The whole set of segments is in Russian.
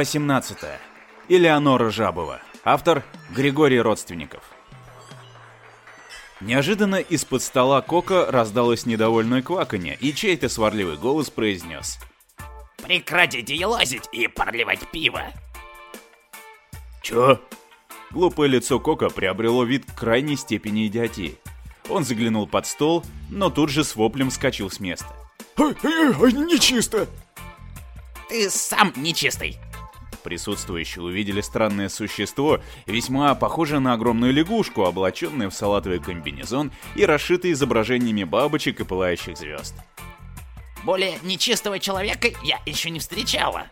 Глава 17. Элеонора Жабова. Автор Григорий Родственников. Неожиданно из-под стола Кока раздалось недовольное кваканье, и чей-то сварливый голос произнес. Прекратите елозить и проливать пиво. «Чё?» Глупое лицо Кока приобрело вид крайней степени идиотии. Он заглянул под стол, но тут же с воплем скачал с места. Нечисто! Ты сам нечистый. Присутствующие увидели странное существо, весьма похожее на огромную лягушку, облаченное в салатовый комбинезон и расшитый изображениями бабочек и пылающих звезд. Более нечистого человека я еще не встречала.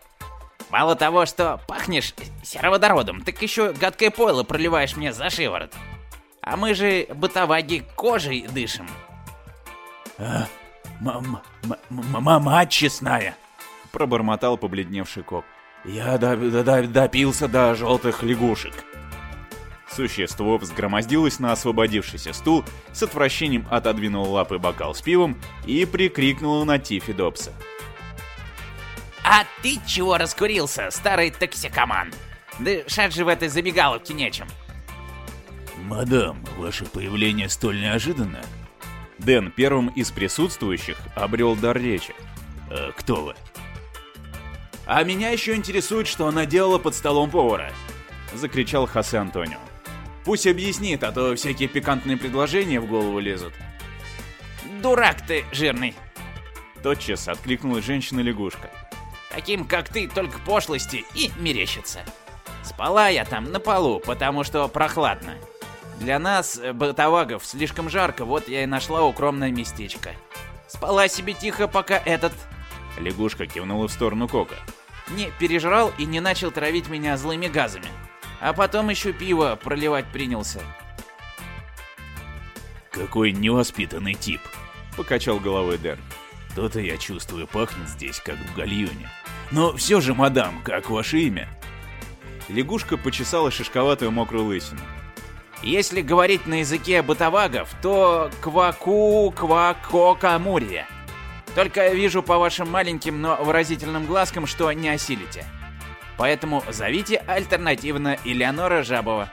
Мало того, что пахнешь сероводородом, так еще гадкое пойло проливаешь мне за шиворот. А мы же бытоваги кожей дышим. А, мама честная, пробормотал побледневший коп. Я до до до допился до желтых лягушек. Существо взгромоздилось на освободившийся стул, с отвращением отодвинуло лапы бокал с пивом и прикрикнуло на Тиффи Добса. «А ты чего раскурился, старый токсикоман? Дышать же в этой забегаловке нечем». «Мадам, ваше появление столь неожиданно». Дэн первым из присутствующих обрел дар речи. «Э, «Кто вы?» «А меня еще интересует, что она делала под столом повара», — закричал Хосе Антонио. «Пусть объяснит, а то всякие пикантные предложения в голову лезут». «Дурак ты, жирный!» Тотчас откликнулась женщина-лягушка. «Таким, как ты, только пошлости и мерещится. Спала я там на полу, потому что прохладно. Для нас, э, бытовагов, слишком жарко, вот я и нашла укромное местечко. Спала себе тихо, пока этот...» Лягушка кивнула в сторону Кока. «Не пережрал и не начал травить меня злыми газами. А потом еще пиво проливать принялся». «Какой невоспитанный тип!» — покачал головой Дэр. «То-то я чувствую, пахнет здесь, как в гальюне. Но все же, мадам, как ваше имя?» Лягушка почесала шишковатую мокрую лысину. Если говорить на языке бытовагов, то кваку квако камурия. Только я вижу по вашим маленьким, но выразительным глазкам, что не осилите. Поэтому зовите альтернативно Элеонора Жабова.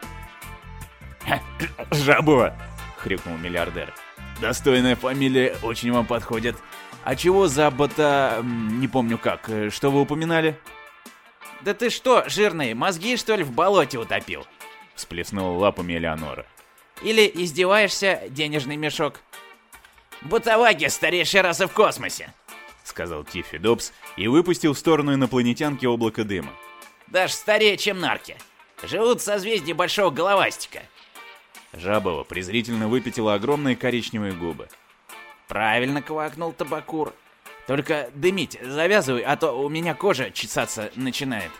«Жабова!» — хрюкнул миллиардер. «Достойная фамилия, очень вам подходит. А чего за бота... не помню как, э, что вы упоминали?» «Да ты что, жирный, мозги что ли в болоте утопил?» Всплеснула лапами Элеонора. «Или издеваешься, денежный мешок?» «Бутаваги старейшая раса в космосе!» Сказал Тиффи Добс и выпустил в сторону инопланетянки облако дыма. «Даже старее, чем нарки. Живут в созвездии Большого Головастика». Жабова презрительно выпятила огромные коричневые губы. «Правильно квакнул табакур. Только дымить завязывай, а то у меня кожа чесаться начинает.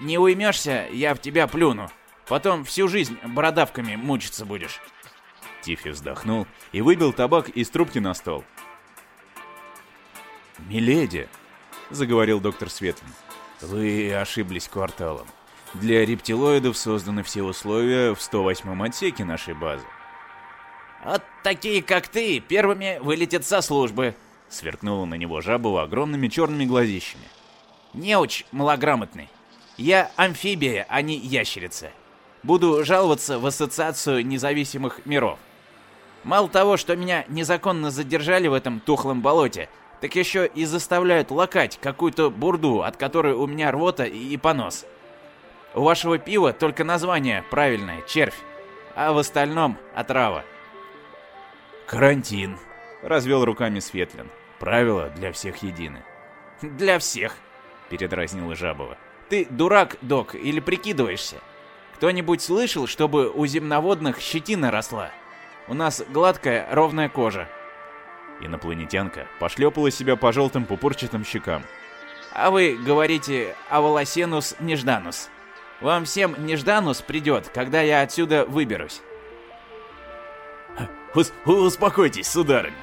Не уймешься, я в тебя плюну. Потом всю жизнь бородавками мучиться будешь». Тиффи вздохнул и выбил табак из трубки на стол. «Миледи», — заговорил доктор Светлин, — «вы ошиблись кварталом. Для рептилоидов созданы все условия в 108-м отсеке нашей базы». «Вот такие, как ты, первыми вылетят со службы», — сверкнула на него Жабова огромными черными глазищами. «Неуч малограмотный. Я амфибия, а не ящерица. Буду жаловаться в Ассоциацию независимых миров. Мало того, что меня незаконно задержали в этом тухлом болоте, так еще и заставляют лакать какую-то бурду, от которой у меня рвота и понос. У вашего пива только название правильное — червь, а в остальном — отрава. «Карантин», — развел руками Светлин. «Правила для всех едины». «Для всех», — передразнила Жабова. «Ты дурак, док, или прикидываешься? Кто-нибудь слышал, чтобы у земноводных щетина росла? У нас гладкая, ровная кожа. Инопланетянка пошлепала себя по желтым пупурчатым щекам. А вы говорите «Аволосенус нежданус». Вам всем нежданус придет, когда я отсюда выберусь. Ус успокойтесь, сударыня.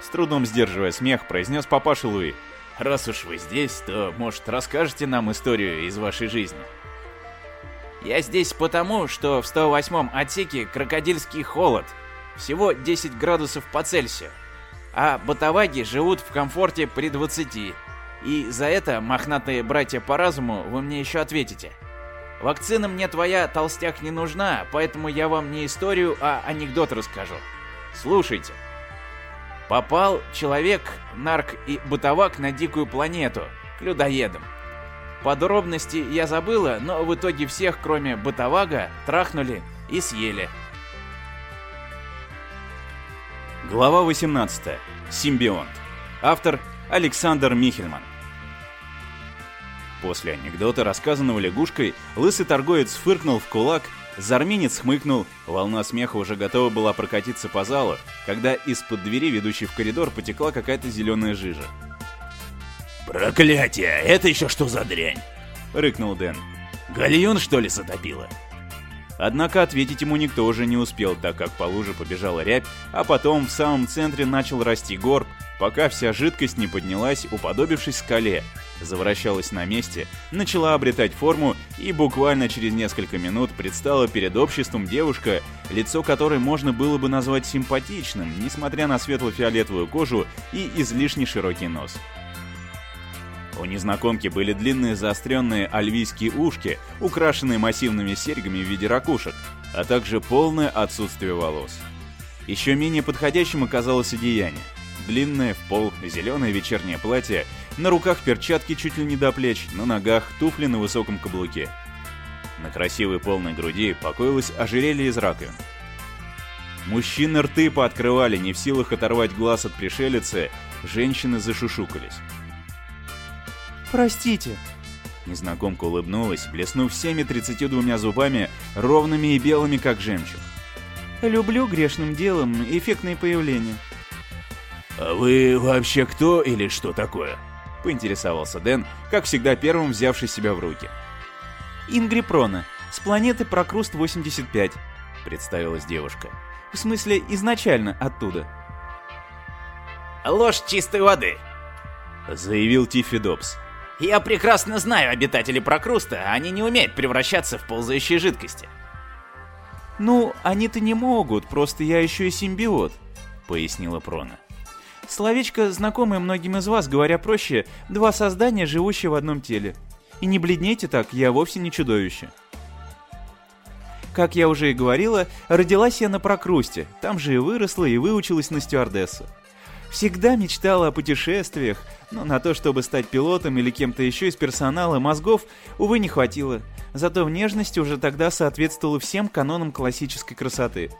С трудом сдерживая смех, произнес папаша Луи. Раз уж вы здесь, то, может, расскажете нам историю из вашей жизни? Я здесь потому, что в 108-м отсеке крокодильский холод. Всего 10 градусов по Цельсию. а бытоваги живут в комфорте при 20. И за это, мохнатые братья по разуму, вы мне еще ответите. Вакцина мне твоя, толстяк, не нужна, поэтому я вам не историю, а анекдот расскажу. Слушайте. Попал человек, нарк и бытовак на дикую планету, к людоедам. Подробности я забыла, но в итоге всех, кроме бытовага, трахнули и съели. Глава 18. Симбионт. Автор Александр Михельман. После анекдота, рассказанного лягушкой, лысый торговец фыркнул в кулак, зарминец хмыкнул, волна смеха уже готова была прокатиться по залу, когда из-под двери, ведущей в коридор, потекла какая-то зеленая жижа. «Проклятие! Это еще что за дрянь?» — рыкнул Дэн. «Гальюн, что ли, затопило?» Однако ответить ему никто уже не успел, так как по луже побежала рябь, а потом в самом центре начал расти горб, пока вся жидкость не поднялась, уподобившись скале, завращалась на месте, начала обретать форму и буквально через несколько минут предстала перед обществом девушка, лицо которой можно было бы назвать симпатичным, несмотря на светло-фиолетовую кожу и излишне широкий нос. У незнакомки были длинные заостренные альвийские ушки, украшенные массивными серьгами в виде ракушек, а также полное отсутствие волос. Еще менее подходящим оказалось одеяние. Длинное, в пол, зеленое вечернее платье, на руках перчатки чуть ли не до плеч, на ногах туфли на высоком каблуке. На красивой полной груди покоилось ожерелье из раковин. Мужчины рты пооткрывали, не в силах оторвать глаз от пришелицы, женщины зашушукались. «Простите». Незнакомка улыбнулась, блеснув всеми 32 зубами, ровными и белыми, как жемчуг. «Люблю грешным делом эффектные появления». «А вы вообще кто или что такое?» — поинтересовался Дэн, как всегда первым взявший себя в руки. «Ингри Прона, с планеты Прокруст-85», — представилась девушка. «В смысле, изначально оттуда». «Ложь чистой воды», — заявил Тиффи Добс. Я прекрасно знаю обитателей Прокруста, они не умеют превращаться в ползающие жидкости. Ну, они-то не могут, просто я еще и симбиот, пояснила Прона. Словечко, знакомое многим из вас, говоря проще, два создания, живущие в одном теле. И не бледнейте так, я вовсе не чудовище. Как я уже и говорила, родилась я на Прокрусте, там же и выросла и выучилась на стюардессу. Всегда мечтала о путешествиях, но на то, чтобы стать пилотом или кем-то еще из персонала, мозгов, увы, не хватило. Зато внешность уже тогда соответствовала всем канонам классической красоты.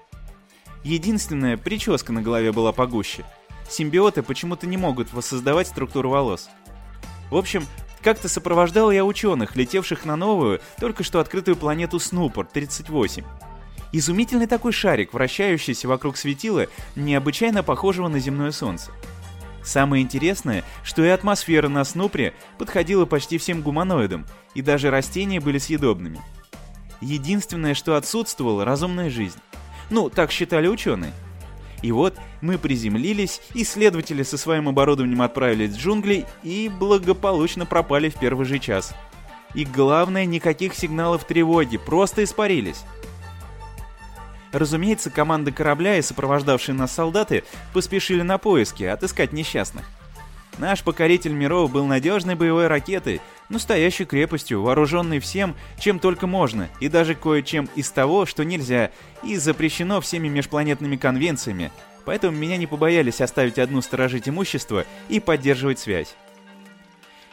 Единственная прическа на голове была погуще. Симбиоты почему-то не могут воссоздавать структуру волос. В общем, как-то сопровождал я ученых, летевших на новую, только что открытую планету Снупорт 38. Изумительный такой шарик, вращающийся вокруг светила, необычайно похожего на земное солнце. Самое интересное, что и атмосфера на Снупре подходила почти всем гуманоидам, и даже растения были съедобными. Единственное, что отсутствовало – разумная жизнь. Ну, так считали ученые. И вот мы приземлились, исследователи со своим оборудованием отправились в джунгли и благополучно пропали в первый же час. И главное, никаких сигналов тревоги, просто испарились. Разумеется, команда корабля и сопровождавшие нас солдаты поспешили на поиски, отыскать несчастных. Наш покоритель миров был надежной боевой ракетой, настоящей крепостью, вооруженной всем, чем только можно, и даже кое-чем из того, что нельзя, и запрещено всеми межпланетными конвенциями, поэтому меня не побоялись оставить одну сторожить имущество и поддерживать связь.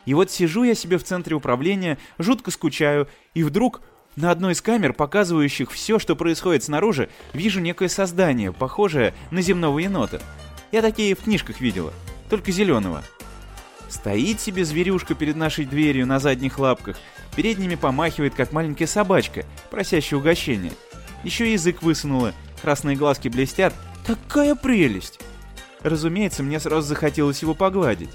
И вот сижу я себе в центре управления, жутко скучаю, и вдруг на одной из камер, показывающих все, что происходит снаружи, вижу некое создание, похожее на земного енота. Я такие в книжках видела, только зеленого. Стоит себе зверюшка перед нашей дверью на задних лапках, передними помахивает, как маленькая собачка, просящая угощение. Еще язык высунула, красные глазки блестят. Такая прелесть! Разумеется, мне сразу захотелось его погладить.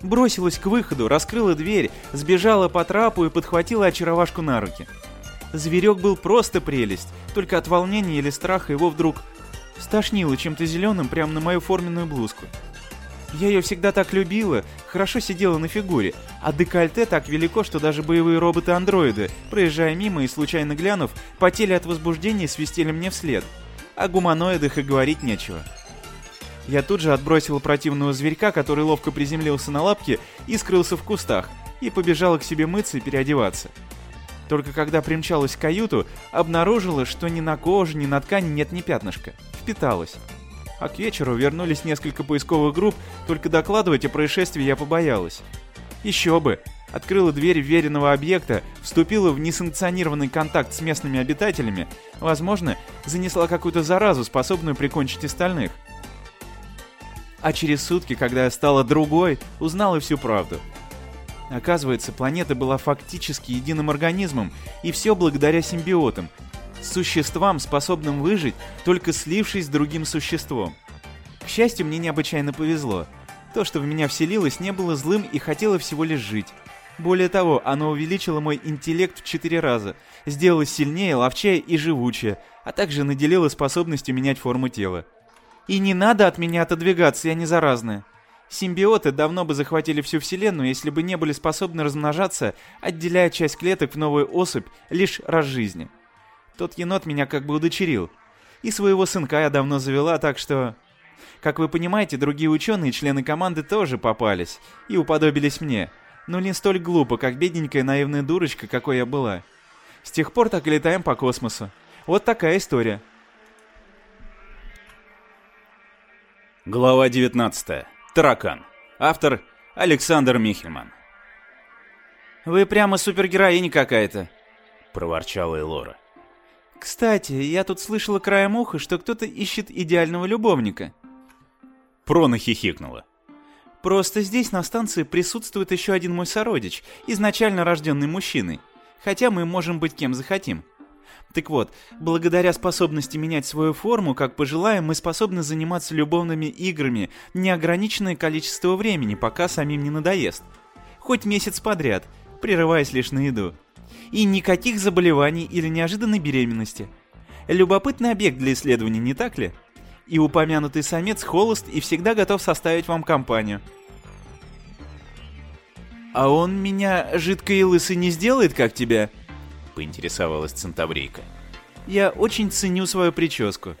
Бросилась к выходу, раскрыла дверь, сбежала по трапу и подхватила очаровашку на руки. Зверек был просто прелесть, только от волнения или страха его вдруг стошнило чем-то зеленым прямо на мою форменную блузку. Я ее всегда так любила, хорошо сидела на фигуре, а декольте так велико, что даже боевые роботы-андроиды, проезжая мимо и случайно глянув, потели от возбуждения и свистели мне вслед. О гуманоидах и говорить нечего. Я тут же отбросила противного зверька, который ловко приземлился на лапки и скрылся в кустах, и побежала к себе мыться и переодеваться. Только когда примчалась в каюту, обнаружила, что ни на коже, ни на ткани нет ни пятнышка. Впиталась. А к вечеру вернулись несколько поисковых групп, только докладывать о происшествии я побоялась. Еще бы! Открыла дверь веренного объекта, вступила в несанкционированный контакт с местными обитателями, возможно, занесла какую-то заразу, способную прикончить остальных. А через сутки, когда я стала другой, узнала всю правду. Оказывается, планета была фактически единым организмом, и все благодаря симбиотам, существам, способным выжить, только слившись с другим существом. К счастью, мне необычайно повезло. То, что в меня вселилось, не было злым и хотело всего лишь жить. Более того, оно увеличило мой интеллект в четыре раза, сделало сильнее, ловчее и живучее, а также наделило способностью менять форму тела. И не надо от меня отодвигаться, я не заразная. Симбиоты давно бы захватили всю Вселенную, если бы не были способны размножаться, отделяя часть клеток в новую особь лишь раз жизни. Тот енот меня как бы удочерил. И своего сынка я давно завела, так что... Как вы понимаете, другие ученые, члены команды тоже попались и уподобились мне. Но не столь глупо, как бедненькая наивная дурочка, какой я была. С тех пор так и летаем по космосу. Вот такая история. Глава 19. Таракан. Автор Александр Михельман. «Вы прямо супергероиня какая-то», — проворчала Элора. «Кстати, я тут слышала краем уха, что кто-то ищет идеального любовника». Прона хихикнула. «Просто здесь на станции присутствует еще один мой сородич, изначально рожденный мужчиной. Хотя мы можем быть кем захотим. Так вот, благодаря способности менять свою форму, как пожелаем, мы способны заниматься любовными играми неограниченное количество времени, пока самим не надоест. Хоть месяц подряд, прерываясь лишь на еду. И никаких заболеваний или неожиданной беременности. Любопытный объект для исследования, не так ли? И упомянутый самец холост и всегда готов составить вам компанию. А он меня жидкой и лысый не сделает, как тебя? Поинтересовалась Центаврийка. «Я очень ценю свою прическу».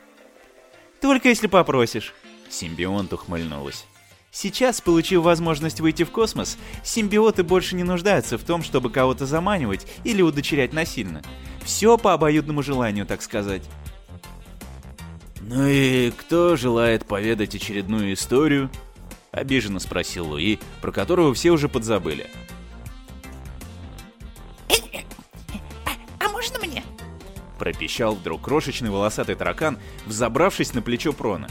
«Только если попросишь». Симбионт ухмыльнулась. Сейчас, получив возможность выйти в космос, симбиоты больше не нуждаются в том, чтобы кого-то заманивать или удочерять насильно. Все по обоюдному желанию, так сказать. «Ну и кто желает поведать очередную историю?» — обиженно спросил Луи, про которого все уже подзабыли. Пропищал вдруг крошечный волосатый таракан, взобравшись на плечо Прона.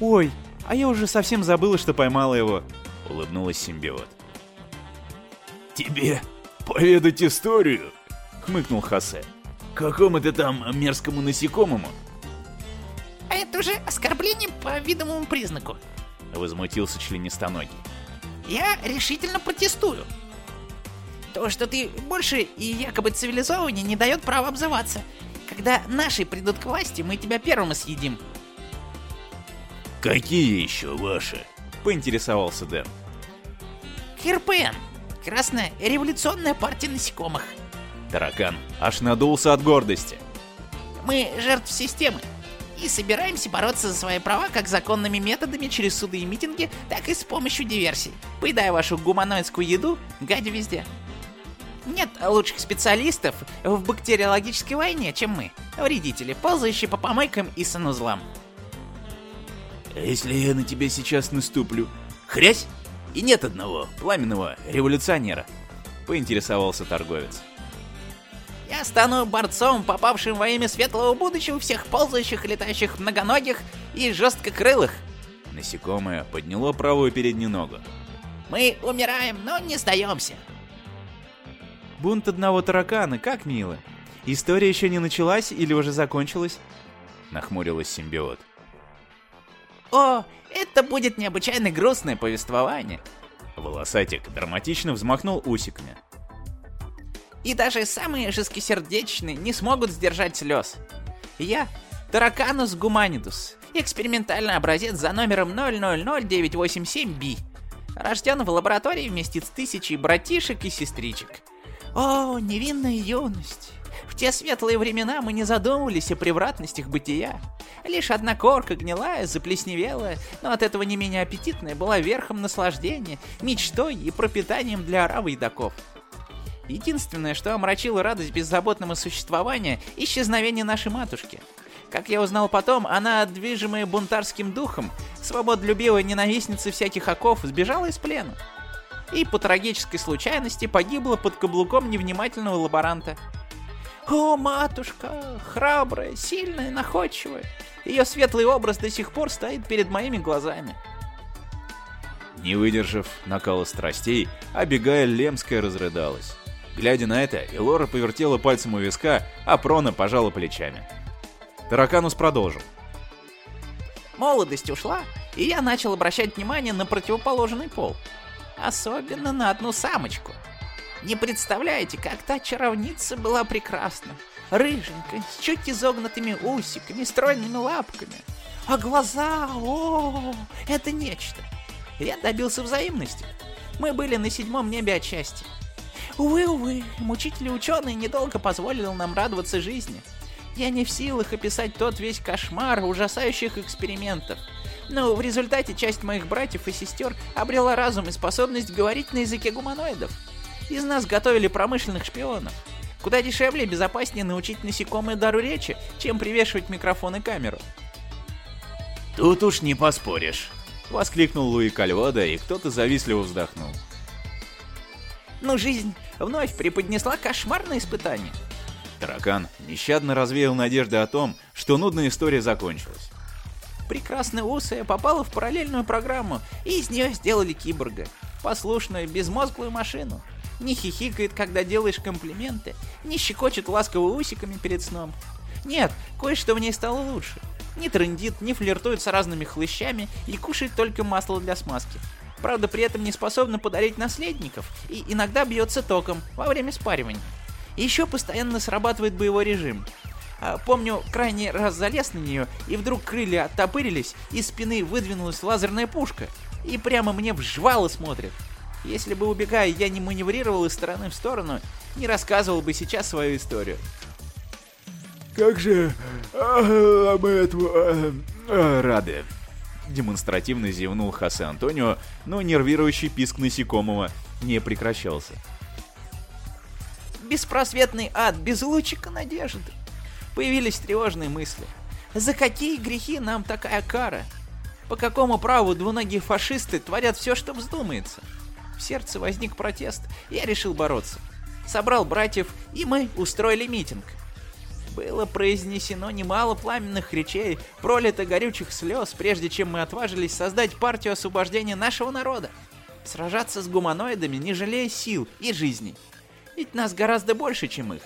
«Ой, а я уже совсем забыла, что поймала его», — улыбнулась симбиот. «Тебе поведать историю?» — хмыкнул Хосе. «Какому-то там мерзкому насекомому?» «А это уже оскорбление по видимому признаку», — возмутился членистоногий. «Я решительно протестую. То, что ты больше и якобы цивилизованнее, не дает права обзываться. Когда наши придут к власти, мы тебя первым съедим. Какие еще ваши? Поинтересовался Дэн. КРПН. Красная революционная партия насекомых. Таракан аж надулся от гордости. Мы жертв системы и собираемся бороться за свои права как законными методами через суды и митинги, так и с помощью диверсий. Поедая вашу гуманоидскую еду, гадя везде. Нет лучших специалистов в бактериологической войне, чем мы. Вредители, ползающие по помойкам и санузлам. А если я на тебя сейчас наступлю? Хрясь! И нет одного пламенного революционера. Поинтересовался торговец. Я стану борцом, попавшим во имя светлого будущего всех ползающих, летающих многоногих и жесткокрылых. Насекомое подняло правую переднюю ногу. Мы умираем, но не сдаемся. Бунт одного таракана, как мило. История еще не началась или уже закончилась? Нахмурилась симбиот. О, это будет необычайно грустное повествование. Волосатик драматично взмахнул усиками. И даже самые жесткосердечные не смогут сдержать слез. Я Тараканус гуманидус, экспериментальный образец за номером 000987B. Рожден в лаборатории вместе с тысячей братишек и сестричек. О, невинная юность! В те светлые времена мы не задумывались о превратностях бытия. Лишь одна корка гнилая, заплесневелая, но от этого не менее аппетитная, была верхом наслаждения, мечтой и пропитанием для оравы едоков. Единственное, что омрачило радость беззаботного существования – исчезновение нашей матушки. Как я узнал потом, она, движимая бунтарским духом, свободолюбивая ненавистница всяких оков, сбежала из плена. И по трагической случайности погибла под каблуком невнимательного лаборанта. О, матушка, храбрая, сильная, находчивая. Ее светлый образ до сих пор стоит перед моими глазами. Не выдержав накала страстей, Абигая Лемская разрыдалась. Глядя на это, Элора повертела пальцем у виска, а Прона пожала плечами. Тараканус продолжил. Молодость ушла, и я начал обращать внимание на противоположный пол. Особенно на одну самочку. Не представляете, как та чаровница была прекрасна. Рыженькая, с чуть изогнутыми усиками, стройными лапками. А глаза, о, это нечто. Я добился взаимности. Мы были на седьмом небе от счастья. Увы, увы, мучители ученые недолго позволил нам радоваться жизни. Я не в силах описать тот весь кошмар ужасающих экспериментов. Но в результате часть моих братьев и сестер обрела разум и способность говорить на языке гуманоидов. Из нас готовили промышленных шпионов. Куда дешевле и безопаснее научить насекомые дару речи, чем привешивать микрофон и камеру. «Тут уж не поспоришь», — воскликнул Луи Кальвода, и кто-то завистливо вздохнул. Но жизнь вновь преподнесла кошмарное испытание. Таракан нещадно развеял надежды о том, что нудная история закончилась. Прекрасная Усая попала в параллельную программу, и из нее сделали киборга. Послушную, безмозглую машину. Не хихикает, когда делаешь комплименты, не щекочет ласково усиками перед сном. Нет, кое-что в ней стало лучше. Не трындит, не флиртует с разными хлыщами и кушает только масло для смазки. Правда, при этом не способна подарить наследников и иногда бьется током во время спаривания. Еще постоянно срабатывает боевой режим. А, помню, крайний раз залез на нее, и вдруг крылья оттопырились, из спины выдвинулась лазерная пушка, и прямо мне в жвало смотрит. Если бы убегая я не маневрировал из стороны в сторону, не рассказывал бы сейчас свою историю. Как же а, мы этому а, а, рады. Демонстративно зевнул Хосе Антонио, но нервирующий писк насекомого не прекращался. Беспросветный ад, без лучика надежды. Появились тревожные мысли. За какие грехи нам такая кара? По какому праву двуногие фашисты творят все, что вздумается? В сердце возник протест, я решил бороться. Собрал братьев, и мы устроили митинг. Было произнесено немало пламенных речей, пролито горючих слез, прежде чем мы отважились создать партию освобождения нашего народа. Сражаться с гуманоидами, не жалея сил и жизней. Ведь нас гораздо больше, чем их.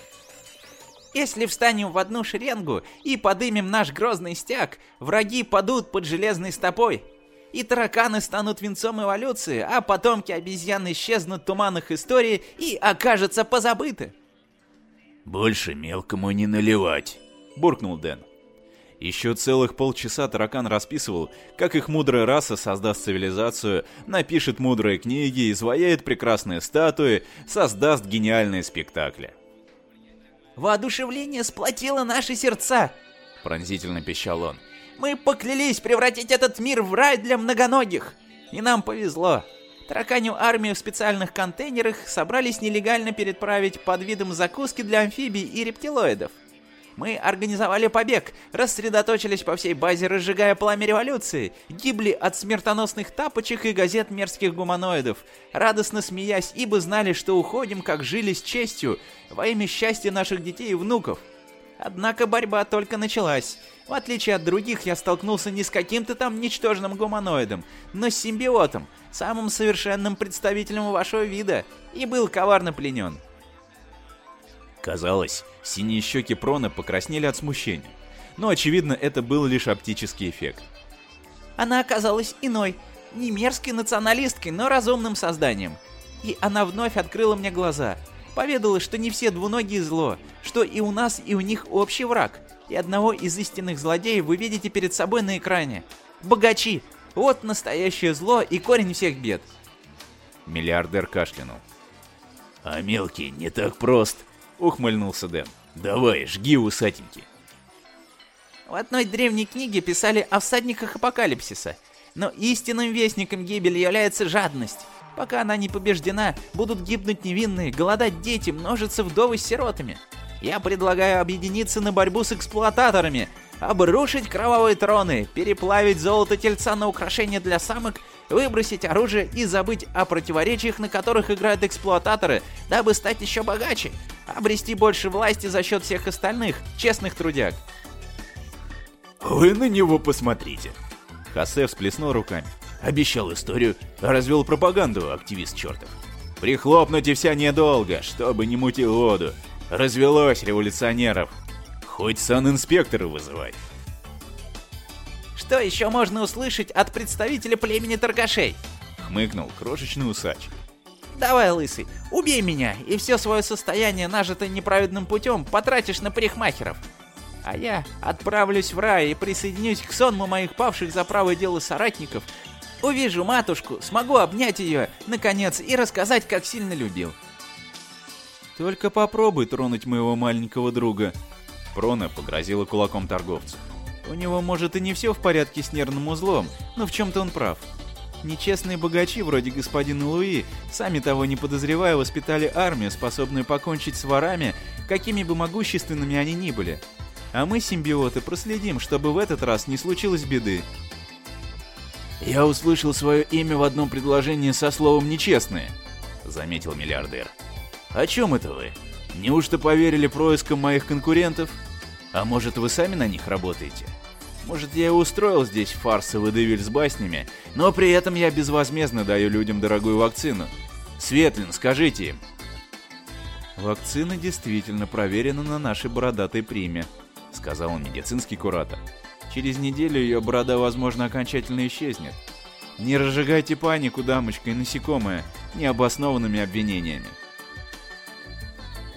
Если встанем в одну шеренгу и подымем наш грозный стяг, враги падут под железной стопой. И тараканы станут венцом эволюции, а потомки обезьян исчезнут в туманах истории и окажутся позабыты. «Больше мелкому не наливать», — буркнул Дэн. Еще целых полчаса таракан расписывал, как их мудрая раса создаст цивилизацию, напишет мудрые книги, изваяет прекрасные статуи, создаст гениальные спектакли. «Воодушевление сплотило наши сердца!» — пронзительно пищал он. «Мы поклялись превратить этот мир в рай для многоногих! И нам повезло!» Тараканью армию в специальных контейнерах собрались нелегально переправить под видом закуски для амфибий и рептилоидов. Мы организовали побег, рассредоточились по всей базе, разжигая пламя революции, гибли от смертоносных тапочек и газет мерзких гуманоидов, радостно смеясь, ибо знали, что уходим, как жили с честью, во имя счастья наших детей и внуков. Однако борьба только началась. В отличие от других, я столкнулся не с каким-то там ничтожным гуманоидом, но с симбиотом, самым совершенным представителем вашего вида, и был коварно пленен. Казалось, синие щеки Прона покраснели от смущения. Но, очевидно, это был лишь оптический эффект. Она оказалась иной, не мерзкой националисткой, но разумным созданием. И она вновь открыла мне глаза. Поведала, что не все двуногие зло, что и у нас, и у них общий враг. И одного из истинных злодеев вы видите перед собой на экране. Богачи! Вот настоящее зло и корень всех бед. Миллиардер кашлянул. А мелкий не так прост, — ухмыльнулся Дэн. Давай, жги усатенький. В одной древней книге писали о всадниках апокалипсиса, но истинным вестником гибели является жадность. Пока она не побеждена, будут гибнуть невинные, голодать дети, множиться вдовы с сиротами. Я предлагаю объединиться на борьбу с эксплуататорами, обрушить кровавые троны, переплавить золото тельца на украшения для самок, выбросить оружие и забыть о противоречиях, на которых играют эксплуататоры, дабы стать еще богаче, обрести больше власти за счет всех остальных, честных трудяг. Вы на него посмотрите. Хосе всплеснул руками. Обещал историю, а развел пропаганду, активист чертов. Прихлопнуть и вся недолго, чтобы не мутил воду. Развелось революционеров. Хоть санинспектора вызывай. Что еще можно услышать от представителя племени торгашей? Хмыкнул крошечный усач. Давай, лысый, убей меня, и все свое состояние, нажитое неправедным путем, потратишь на парикмахеров. А я отправлюсь в рай и присоединюсь к сонму моих павших за правое дело соратников. Увижу матушку, смогу обнять ее, наконец, и рассказать, как сильно любил. Только попробуй тронуть моего маленького друга. Прона погрозила кулаком торговцу. У него, может, и не все в порядке с нервным узлом, но в чем-то он прав. Нечестные богачи, вроде господина Луи, сами того не подозревая, воспитали армию, способную покончить с ворами, какими бы могущественными они ни были. А мы, симбиоты, проследим, чтобы в этот раз не случилось беды. «Я услышал свое имя в одном предложении со словом «нечестные», — заметил миллиардер. «О чем это вы? Неужто поверили проискам моих конкурентов? А может, вы сами на них работаете? Может, я и устроил здесь фарс и выдавиль с баснями, но при этом я безвозмездно даю людям дорогую вакцину. Светлин, скажите им». «Вакцина действительно проверена на нашей бородатой приме», — сказал медицинский куратор. «Через неделю ее борода, возможно, окончательно исчезнет. Не разжигайте панику, дамочка и насекомые, необоснованными обвинениями.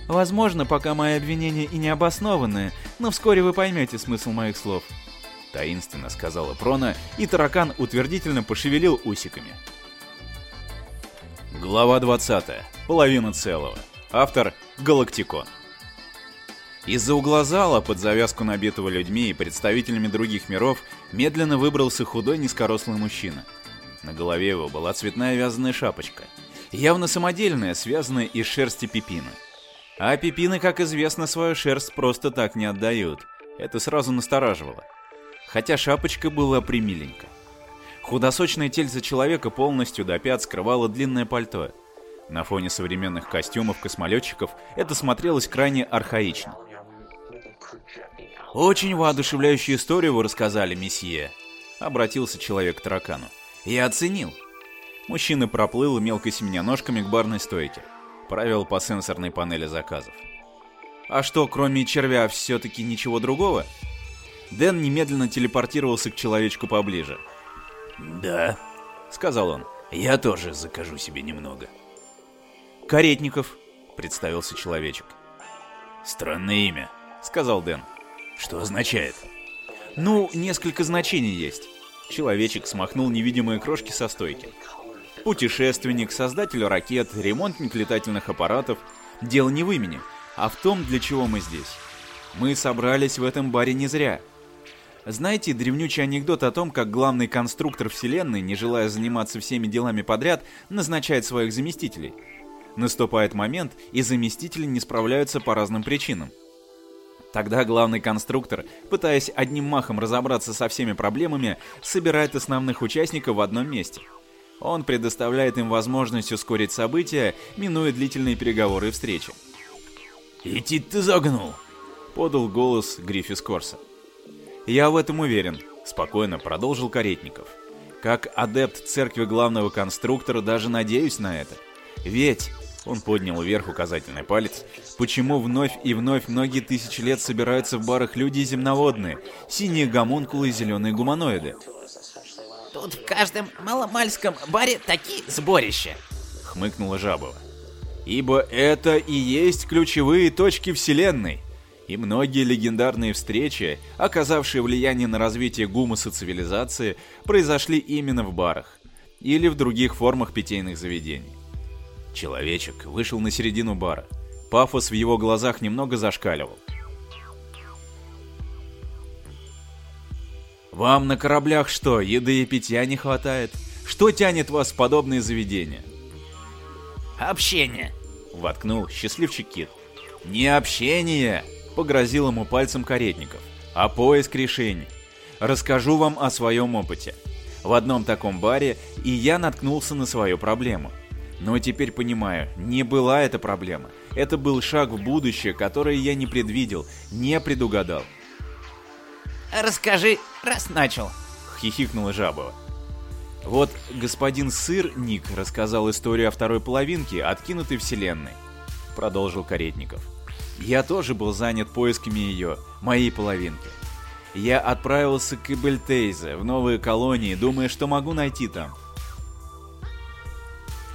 Возможно, пока мои обвинения и не обоснованные, но вскоре вы поймете смысл моих слов. Таинственно сказала Прона, и таракан утвердительно пошевелил усиками. Глава 20. Половина целого. Автор Галактикон. Из-за угла зала, под завязку набитого людьми и представителями других миров, медленно выбрался худой низкорослый мужчина. На голове его была цветная вязаная шапочка, явно самодельная, связанная из шерсти пипина. А пипины, как известно, свою шерсть просто так не отдают. Это сразу настораживало. Хотя шапочка была примиленька. Худосочное тельце человека полностью до пят скрывало длинное пальто. На фоне современных костюмов космолетчиков это смотрелось крайне архаично. «Очень воодушевляющую историю вы рассказали, месье», — обратился человек к таракану. «Я оценил». Мужчина проплыл мелко семеня ножками к барной стойке. Провел по сенсорной панели заказов. «А что, кроме червя, все-таки ничего другого?» Дэн немедленно телепортировался к человечку поближе. «Да», — сказал он, — «я тоже закажу себе немного». «Каретников», — представился человечек. «Странное имя», — сказал Дэн. «Что означает?» «Ну, несколько значений есть». Человечек смахнул невидимые крошки со стойки. Путешественник, создатель ракет, ремонтник летательных аппаратов. Дело не в имени, а в том, для чего мы здесь. Мы собрались в этом баре не зря. Знаете древнючий анекдот о том, как главный конструктор вселенной, не желая заниматься всеми делами подряд, назначает своих заместителей? Наступает момент, и заместители не справляются по разным причинам. Тогда главный конструктор, пытаясь одним махом разобраться со всеми проблемами, собирает основных участников в одном месте. Он предоставляет им возможность ускорить события, минуя длительные переговоры и встречи. «Идти ты загнул!» — подал голос Гриффис Корса. «Я в этом уверен», — спокойно продолжил Каретников. «Как адепт церкви главного конструктора даже надеюсь на это. Ведь он поднял вверх указательный палец. Почему вновь и вновь многие тысячи лет собираются в барах люди земноводные, синие гомункулы и зеленые гуманоиды? Тут в каждом маломальском баре такие сборища. Хмыкнула Жабова. Ибо это и есть ключевые точки Вселенной. И многие легендарные встречи, оказавшие влияние на развитие гумуса цивилизации, произошли именно в барах или в других формах питейных заведений. Человечек вышел на середину бара. Пафос в его глазах немного зашкаливал. Вам на кораблях что, еды и питья не хватает? Что тянет вас в подобные заведения? Общение. Воткнул счастливчик Кит. Не общение, погрозил ему пальцем Каретников, а поиск решений. Расскажу вам о своем опыте. В одном таком баре и я наткнулся на свою проблему. Но теперь понимаю, не была это проблема. Это был шаг в будущее, который я не предвидел, не предугадал. Расскажи, раз начал. Хихикнула Жабова. Вот господин Сыр Ник рассказал историю о второй половинке откинутой вселенной. Продолжил Каретников. Я тоже был занят поисками ее, моей половинки. Я отправился к Эбельтейзе в новые колонии, думая, что могу найти там.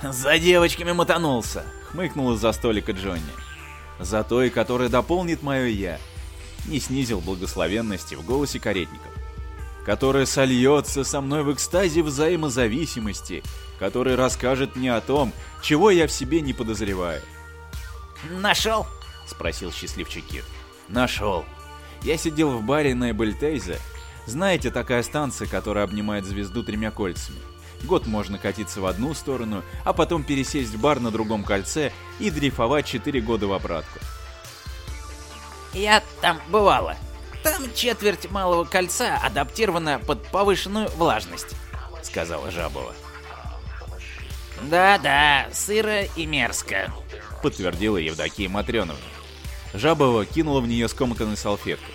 «За девочками мотанулся!» — хмыкнул из-за столика Джонни. «За той, которая дополнит мое «я», — не снизил благословенности в голосе каретников. «Которая сольется со мной в экстазе взаимозависимости, который расскажет мне о том, чего я в себе не подозреваю». «Нашел?» — спросил счастливчик Кит. «Нашел. Я сидел в баре на Эбельтейзе. Знаете, такая станция, которая обнимает звезду тремя кольцами. Год можно катиться в одну сторону, а потом пересесть в бар на другом кольце и дрейфовать 4 года в обратку. Я там бывала. Там четверть малого кольца адаптирована под повышенную влажность, сказала Жабова. Да-да, сыро и мерзко, подтвердила Евдокия Матрёновна. Жабова кинула в нее скомканную салфетку.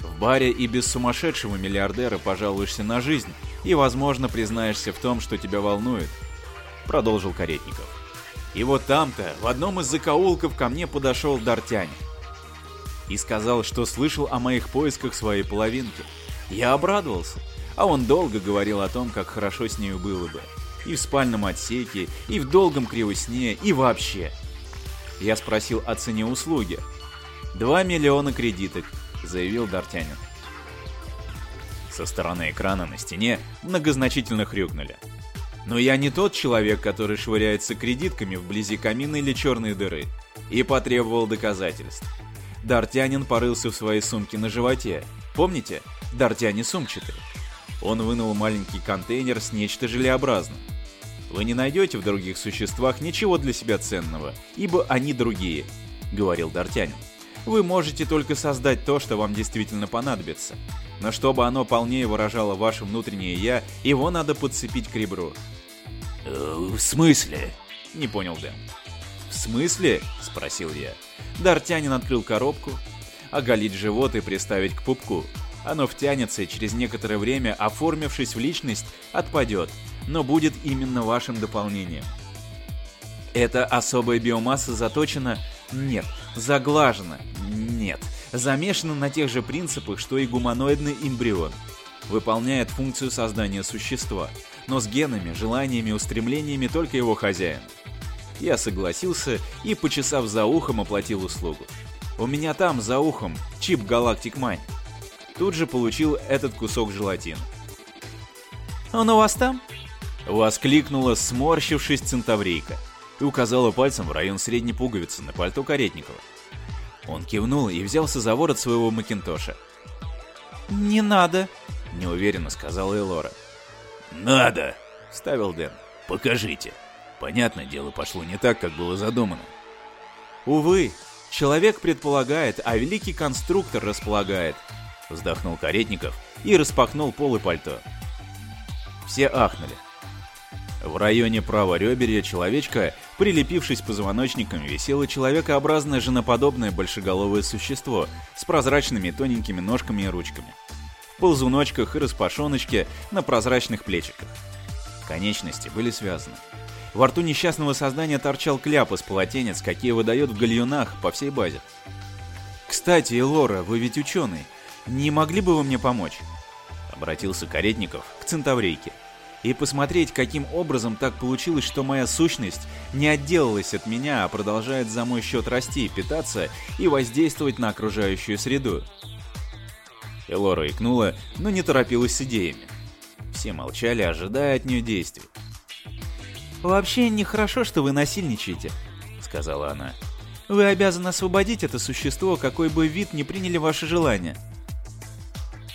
В баре и без сумасшедшего миллиардера пожалуешься на жизнь, и, возможно, признаешься в том, что тебя волнует», — продолжил Каретников. И вот там-то, в одном из закоулков ко мне подошел Дартянь и сказал, что слышал о моих поисках своей половинки. Я обрадовался, а он долго говорил о том, как хорошо с нею было бы. И в спальном отсеке, и в долгом кривосне, и вообще. Я спросил о цене услуги. «Два миллиона кредиток», — заявил Дартянин. Со стороны экрана на стене многозначительно хрюкнули. Но я не тот человек, который швыряется кредитками вблизи камина или черной дыры, и потребовал доказательств. Дартянин порылся в своей сумке на животе. Помните? Дартяне сумчатый. Он вынул маленький контейнер с нечто желеобразным. Вы не найдете в других существах ничего для себя ценного, ибо они другие, говорил Дартянин. Вы можете только создать то, что вам действительно понадобится. Но чтобы оно полнее выражало ваше внутреннее «я», его надо подцепить к ребру. «Э, «В смысле?» — не понял Дэн. «В смысле?» — спросил я. Дартянин открыл коробку, оголить живот и приставить к пупку. Оно втянется и через некоторое время, оформившись в личность, отпадет, но будет именно вашим дополнением. Эта особая биомасса заточена... Нет, заглажена. Замешана на тех же принципах, что и гуманоидный эмбрион. Выполняет функцию создания существа, но с генами, желаниями, устремлениями только его хозяин. Я согласился и, почесав за ухом, оплатил услугу. У меня там, за ухом, чип Galactic Mind. Тут же получил этот кусок желатина. «Он у вас там?» Воскликнула, сморщившись центаврийка – и указала пальцем в район средней пуговицы на пальто Каретникова. Он кивнул и взялся за ворот своего Макинтоша. «Не надо», — неуверенно сказала Элора. «Надо», — вставил Дэн. «Покажите». Понятное дело, пошло не так, как было задумано. «Увы, человек предполагает, а великий конструктор располагает», — вздохнул Каретников и распахнул пол и пальто. Все ахнули. В районе правореберья человечка, прилепившись позвоночником, висело человекообразное женоподобное большеголовое существо с прозрачными тоненькими ножками и ручками. В ползуночках и распашоночке на прозрачных плечиках. Конечности были связаны. Во рту несчастного создания торчал кляп из полотенец, какие выдает в гальюнах по всей базе. «Кстати, Элора, вы ведь ученый. Не могли бы вы мне помочь?» Обратился Каретников к центаврейке и посмотреть, каким образом так получилось, что моя сущность не отделалась от меня, а продолжает за мой счет расти, питаться и воздействовать на окружающую среду. Элора икнула, но не торопилась с идеями. Все молчали, ожидая от нее действий. «Вообще нехорошо, что вы насильничаете», — сказала она. «Вы обязаны освободить это существо, какой бы вид не приняли ваши желания».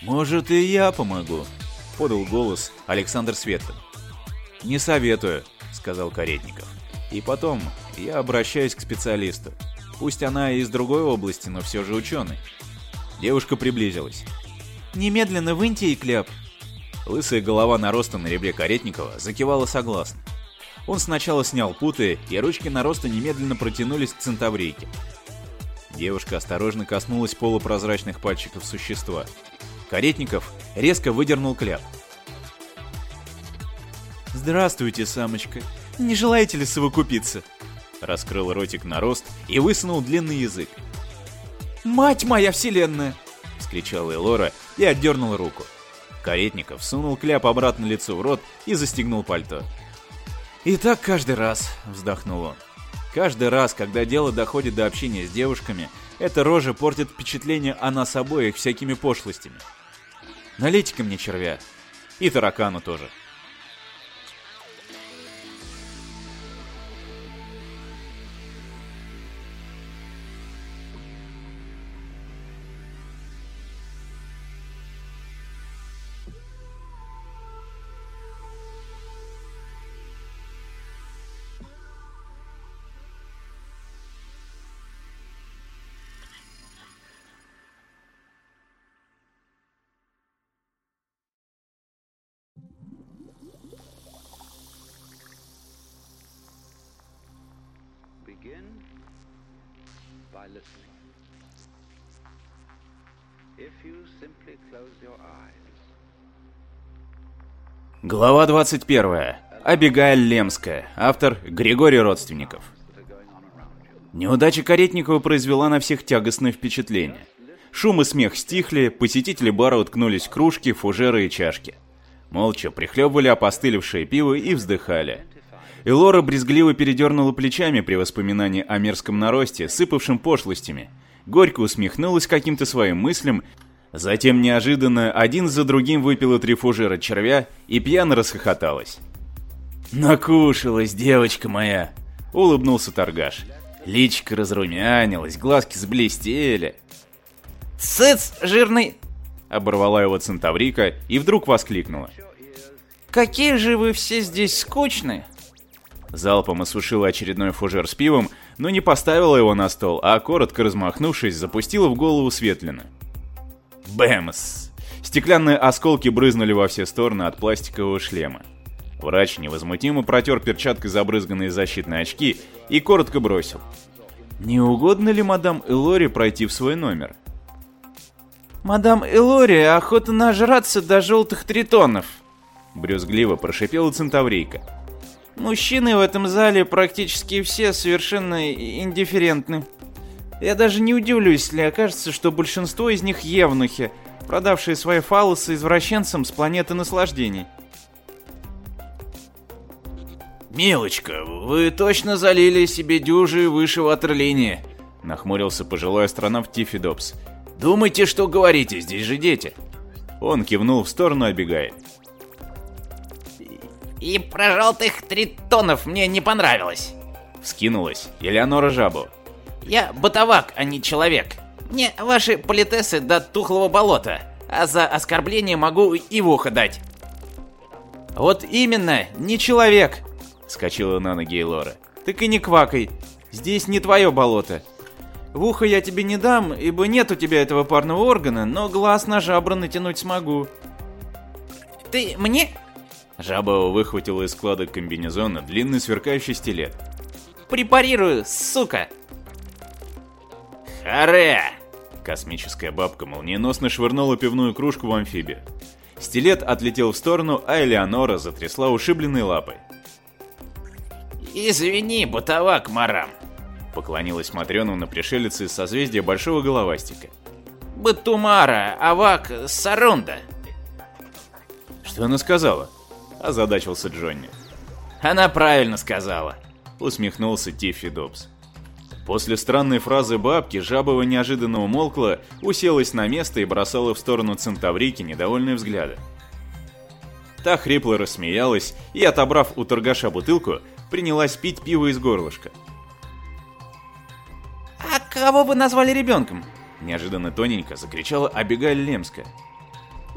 «Может, и я помогу», — подал голос Александр Светлин. «Не советую», — сказал Каретников. «И потом, я обращаюсь к специалисту. Пусть она и из другой области, но все же ученый». Девушка приблизилась. «Немедленно выньте и кляп». Лысая голова нароста на ребре Каретникова закивала согласно. Он сначала снял путы, и ручки нароста немедленно протянулись к центаврийке. Девушка осторожно коснулась полупрозрачных пальчиков существа. Каретников резко выдернул кляп. «Здравствуйте, самочка. Не желаете ли совокупиться?» Раскрыл ротик нарост и высунул длинный язык. «Мать моя вселенная!» — вскричала Элора и отдернул руку. Каретников сунул кляп обратно лицу в рот и застегнул пальто. «И так каждый раз», — вздохнул он. «Каждый раз, когда дело доходит до общения с девушками, эта рожа портит впечатление о нас обоих всякими пошлостями. Налейте-ка мне червя. И таракану тоже». By listening. If you simply close your eyes, Глава 21. Абигаэль Лемская. Автор Григорий Родственников. Неудача Каретникова произвела на всех тягостное впечатление. Шум и смех стихли, посетители бара уткнулись в кружки, фужеры и чашки. Молча прихлебывали опостылевшее пиво и вздыхали. И Лора брезгливо передернула плечами при воспоминании о мерзком наросте, сыпавшем пошлостями. Горько усмехнулась каким-то своим мыслям, затем неожиданно один за другим выпила три фужера червя и пьяно расхохоталась. «Накушалась, девочка моя!» — улыбнулся торгаш. Личико разрумянилось, глазки заблестели. «Цыц, жирный!» — оборвала его центаврика и вдруг воскликнула. «Какие же вы все здесь скучные!» Залпом осушила очередной фужер с пивом, но не поставила его на стол, а коротко размахнувшись, запустила в голову Светлина. Бэмс! Стеклянные осколки брызнули во все стороны от пластикового шлема. Врач невозмутимо протер перчаткой забрызганные защитные очки и коротко бросил. «Не угодно ли мадам Элори пройти в свой номер?» «Мадам Элори, охота нажраться до желтых тритонов!» Брюзгливо прошипела центаврийка. Мужчины в этом зале практически все совершенно индифферентны. Я даже не удивлюсь, если окажется, что большинство из них евнухи, продавшие свои фалосы извращенцам с планеты наслаждений. «Милочка, вы точно залили себе дюжи выше ватерлинии», — нахмурился пожилой астронавт Тиффи. «Думайте, что говорите, здесь же дети». Он кивнул в сторону, обегая. И про желтых тритонов мне не понравилось. Вскинулась Элеонора Жабу. Я бытовак, а не человек. Мне ваши политесы до тухлого болота, а за оскорбление могу и в ухо дать. Вот именно, не человек, Скочила на ноги Элора. так и не квакай. Здесь не твое болото. В ухо я тебе не дам, ибо нет у тебя этого парного органа, но глаз на жабры натянуть смогу. Ты мне? Жаба выхватила из складок комбинезона длинный сверкающий стилет. Препарирую, сука. Харе! Космическая бабка молниеносно швырнула пивную кружку в амфибию. Стилет отлетел в сторону, а Элеонора затрясла ушибленной лапой. Извини, бытовак, Марам. Поклонилась Матрёна на пришелице из созвездия Большого Головастика. Батумара, Авак, Сарунда. Что она сказала? Озадачился Джонни. Она правильно сказала. Усмехнулся Тиффи Добс. После странной фразы бабки Жабова неожиданно умолкла, уселась на место и бросала в сторону Центаврики недовольные взгляды. Та хрипло рассмеялась и, отобрав у торгаша бутылку, принялась пить пиво из горлышка. А кого вы назвали ребенком? Неожиданно тоненько закричала Абигаль Лемская.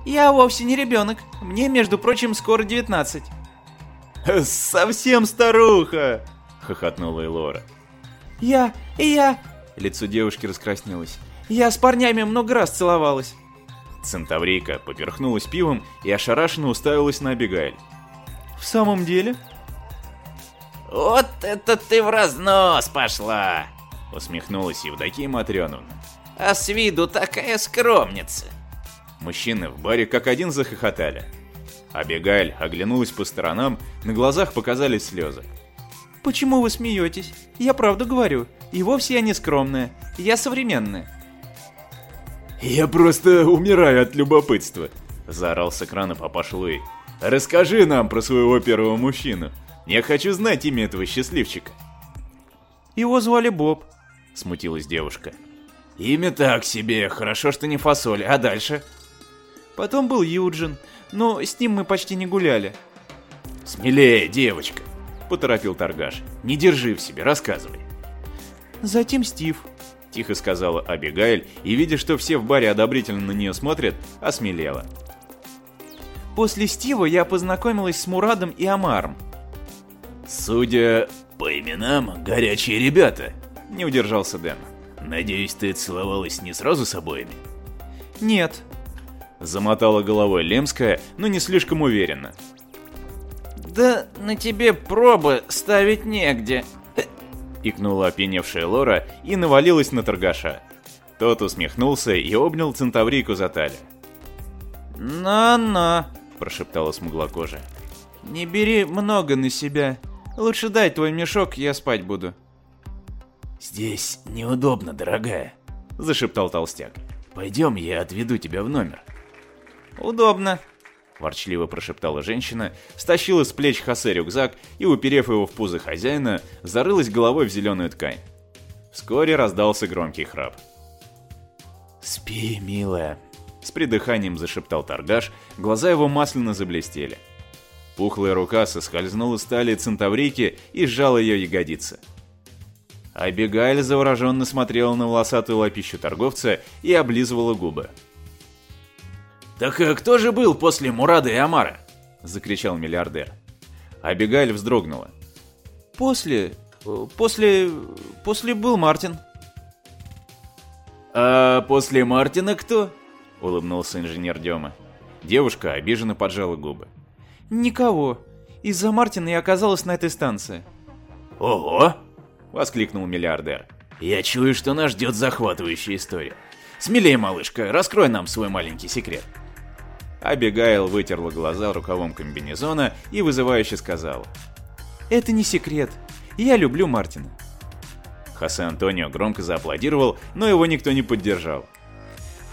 Я вовсе не ребенок. Мне, между прочим, скоро 19. «Совсем старуха!» — хохотнула Элора. Я, и я... Лицо девушки раскраснелось. Я с парнями много раз целовалась. Центаврийка поперхнулась пивом и ошарашенно уставилась на Абигайль. В самом деле? Вот это ты в разнос пошла! Усмехнулась Евдокия Матрёновна. А с виду такая скромница. Мужчины в баре как один захохотали. Абигаль оглянулась по сторонам, на глазах показались слезы. Почему вы смеетесь? Я правду говорю. И вовсе я не скромная. Я современная. «Я просто умираю от любопытства», — заорал с экрана папаша Луи. «Расскажи нам про своего первого мужчину. Я хочу знать имя этого счастливчика». «Его звали Боб», — смутилась девушка. «Имя так себе, хорошо, что не фасоль. А дальше?» «Потом был Юджин, но с ним мы почти не гуляли». «Смелее, девочка», — поторопил торгаш. «Не держи в себе, рассказывай». «Затем Стив», — тихо сказала Абигайль, и, видя, что все в баре одобрительно на нее смотрят, осмелела. «После Стива я познакомилась с Мурадом и Амаром». «Судя по именам, горячие ребята», — не удержался Дэн. «Надеюсь, ты целовалась не сразу с обоими?» «Нет», — замотала головой Лемская, но не слишком уверенно. «Да на тебе пробы ставить негде», икнула опьяневшая Лора и навалилась на торгаша. Тот усмехнулся и обнял центаврийку за талию. «На-на», – прошептала смуглокожая. «Не бери много на себя. Лучше дай твой мешок, я спать буду». «Здесь неудобно, дорогая», – зашептал толстяк. «Пойдем, я отведу тебя в номер». «Удобно», ворчливо прошептала женщина, стащила с плеч Хосе рюкзак и, уперев его в пузо хозяина, зарылась головой в зеленую ткань. Вскоре раздался громкий храп. «Спи, милая», — с придыханием зашептал торгаш, глаза его масляно заблестели. Пухлая рука соскользнула с талии центаврийки и сжала ее ягодицы. Абигайль завороженно смотрела на волосатую лапищу торговца и облизывала губы. «Так э, кто же был после Мурада и Амара?» — закричал миллиардер. Абигаль вздрогнула. «После... после... после был Мартин». «А после Мартина кто?» — улыбнулся инженер Дема. Девушка обиженно поджала губы. «Никого. Из-за Мартина я оказалась на этой станции». «Ого!» — воскликнул миллиардер. «Я чую, что нас ждет захватывающая история. Смелее, малышка, раскрой нам свой маленький секрет». Абигайл вытерла глаза рукавом комбинезона и вызывающе сказала. «Это не секрет. Я люблю Мартина». Хосе Антонио громко зааплодировал, но его никто не поддержал.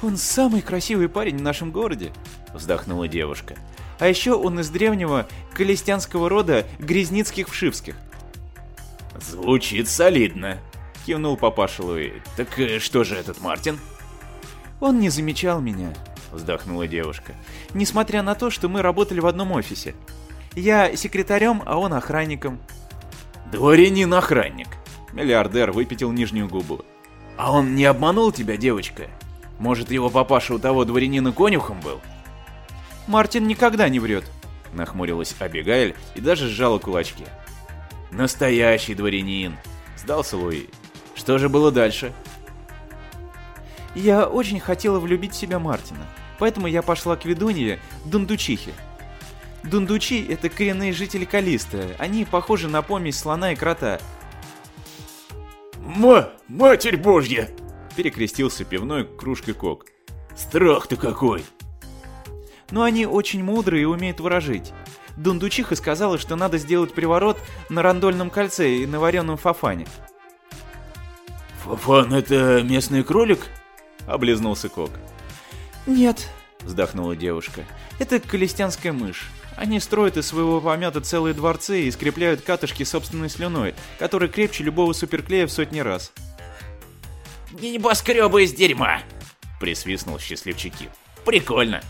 «Он самый красивый парень в нашем городе», — вздохнула девушка. «А еще он из древнего калестянского рода Грязницких-Вшивских». «Звучит солидно», — кивнул папаша Луи. «Так э, что же этот Мартин?» «Он не замечал меня», вздохнула девушка. Несмотря на то, что мы работали в одном офисе. Я секретарем, а он охранником. Дворянин-охранник. Миллиардер выпятил нижнюю губу. А он не обманул тебя, девочка? Может, его папаша у того дворянина конюхом был? Мартин никогда не врет. Нахмурилась Абигайль и даже сжала кулачки. Настоящий дворянин, сдался Луи. Что же было дальше? Я очень хотела влюбить в себя Мартина. Поэтому я пошла к ведунье Дундучихе. Дундучи — это коренные жители Калиста. Они похожи на помесь слона и крота. «Ма, матерь божья!» — перекрестился пивной кружкой кок. «Страх-то какой!» Но они очень мудрые и умеют выражить. Дундучиха сказала, что надо сделать приворот на рандольном кольце и на вареном фафане. «Фафан — это местный кролик?» — облизнулся Кок. «Нет», — вздохнула девушка, — «это калестянская мышь. Они строят из своего помета целые дворцы и скрепляют катышки собственной слюной, которая крепче любого суперклея в сотни раз». «Небоскребы из дерьма!» — присвистнул счастливчики. «Прикольно!»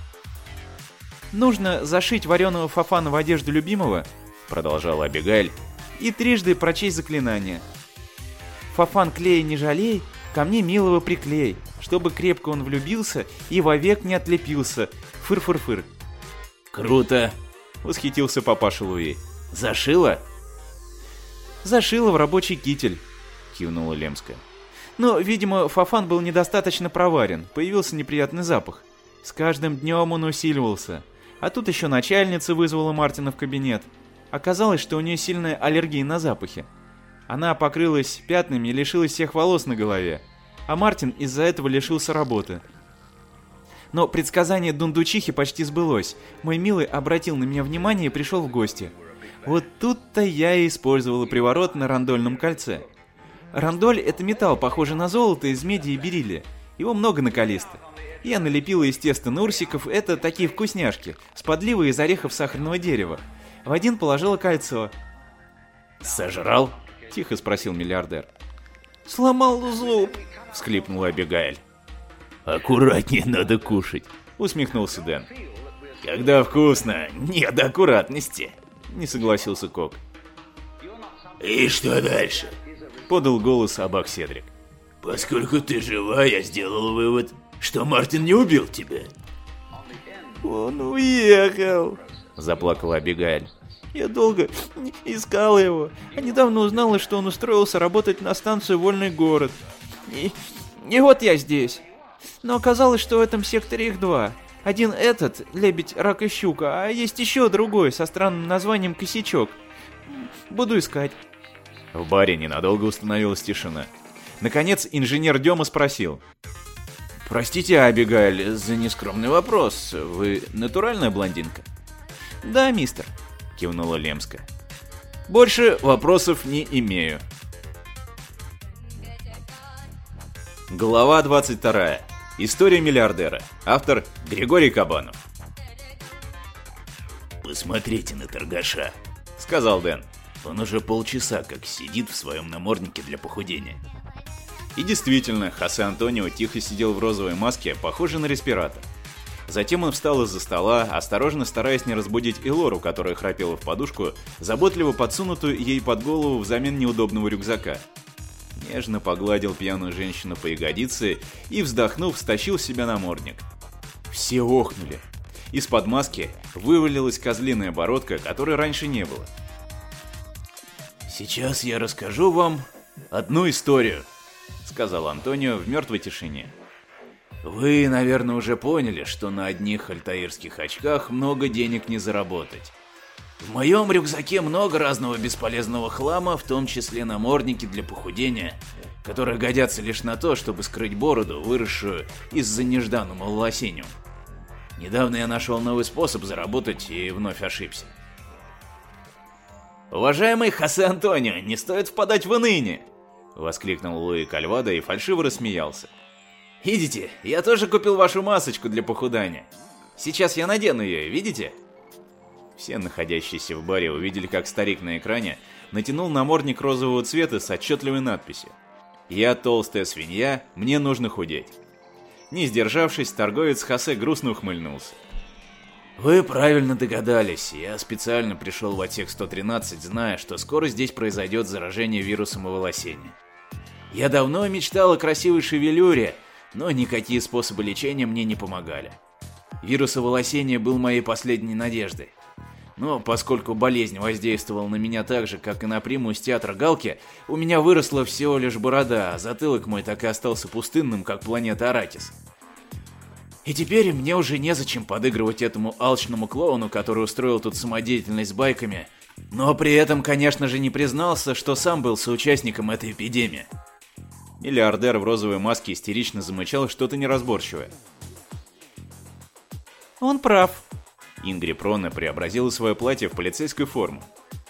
«Нужно зашить вареного фафана в одежду любимого», — продолжала Абигаль, — «и трижды прочесть заклинание. Фафан клея не жалей, ко мне милого приклей, чтобы крепко он влюбился и вовек не отлепился. Фыр-фыр-фыр. Круто. Восхитился папаша Луи. Зашила? Зашила в рабочий китель, кивнула Лемская. Но, видимо, Фафан был недостаточно проварен, появился неприятный запах. С каждым днем он усиливался. А тут еще начальница вызвала Мартина в кабинет. Оказалось, что у нее сильная аллергия на запахи. Она покрылась пятнами и лишилась всех волос на голове. А Мартин из-за этого лишился работы. Но предсказание Дундучихи почти сбылось. Мой милый обратил на меня внимание и пришел в гости. Вот тут-то я и использовала приворот на рандольном кольце. Рандоль — это металл, похожий на золото из меди и бериллия. Его много на калисто. Я налепила из теста нурсиков, это такие вкусняшки, с подливой из орехов сахарного дерева. В один положила кольцо. «Сожрал?» — тихо спросил миллиардер. «Сломал зуб!» — всхлипнула Абигаэль. «Аккуратнее надо кушать», — усмехнулся Дэн. «Когда вкусно, нет аккуратности», — не согласился Кок. «И что дальше?» — подал голос Абак Седрик. «Поскольку ты жива, я сделал вывод, что Мартин не убил тебя». «Он уехал», — заплакала Абигаэль. «Я долго искала его, а недавно узнала, что он устроился работать на станцию «Вольный город». И, и вот я здесь. Но оказалось, что в этом секторе их два. Один этот, лебедь, рак и щука, а есть еще другой, со странным названием косячок. Буду искать. В баре ненадолго установилась тишина. Наконец, инженер Дема спросил. «Простите, Абигаль, за нескромный вопрос. Вы натуральная блондинка?» «Да, мистер», — кивнула Лемска. «Больше вопросов не имею». Глава 22. История миллиардера. Автор Григорий Кабанов. «Посмотрите на торгаша», — сказал Дэн. «Он уже полчаса как сидит в своем наморднике для похудения». И действительно, Хосе Антонио тихо сидел в розовой маске, похожей на респиратор. Затем он встал из-за стола, осторожно стараясь не разбудить Элору, которая храпела в подушку, заботливо подсунутую ей под голову взамен неудобного рюкзака нежно погладил пьяную женщину по ягодице и, вздохнув, стащил себя намордник. Все охнули. Из-под маски вывалилась козлиная бородка, которой раньше не было. «Сейчас я расскажу вам одну историю», — сказал Антонио в мертвой тишине. «Вы, наверное, уже поняли, что на одних альтаирских очках много денег не заработать. В моем рюкзаке много разного бесполезного хлама, в том числе намордники для похудения, которые годятся лишь на то, чтобы скрыть бороду, выросшую из-за нежданного волосением. Недавно я нашел новый способ заработать и вновь ошибся. «Уважаемый Хосе Антонио, не стоит впадать в уныние!» — воскликнул Луи Кальвадо и фальшиво рассмеялся. «Видите, я тоже купил вашу масочку для похудания. Сейчас я надену ее, видите?» Все находящиеся в баре увидели, как старик на экране натянул намордник розового цвета с отчетливой надписью «Я толстая свинья, мне нужно худеть». Не сдержавшись, торговец Хосе грустно ухмыльнулся. «Вы правильно догадались. Я специально пришел в отсек 113, зная, что скоро здесь произойдет заражение вирусом оволосения. Я давно мечтал о красивой шевелюре, но никакие способы лечения мне не помогали. Вирус оволосения был моей последней надеждой. Но поскольку болезнь воздействовала на меня так же, как и на приму театра Галки, у меня выросла всего лишь борода, а затылок мой так и остался пустынным, как планета Аракис. И теперь мне уже незачем подыгрывать этому алчному клоуну, который устроил тут самодеятельность с байками, но при этом, конечно же, не признался, что сам был соучастником этой эпидемии. Миллиардер в розовой маске истерично замычал что-то неразборчивое. «Он прав», Ингри Прона преобразила свое платье в полицейскую форму.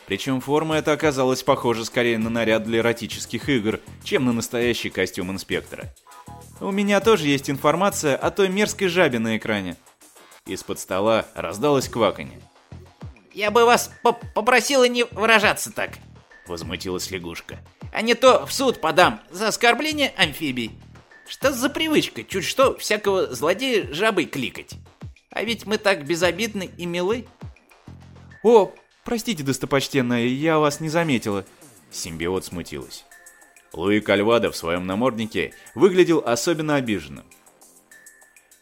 Причем форма эта оказалась похожа скорее на наряд для эротических игр, чем на настоящий костюм инспектора. «У меня тоже есть информация о той мерзкой жабе на экране». Из-под стола раздалось кваканье. «Я бы вас по попросила не выражаться так», — возмутилась лягушка. «А не то в суд подам за оскорбление амфибий. Что за привычка, чуть что, всякого злодея жабой кликать?» А ведь мы так безобидны и милы. О, простите, достопочтенная, я вас не заметила. Симбиот смутилась. Луи Кальвадо в своем наморднике выглядел особенно обиженным.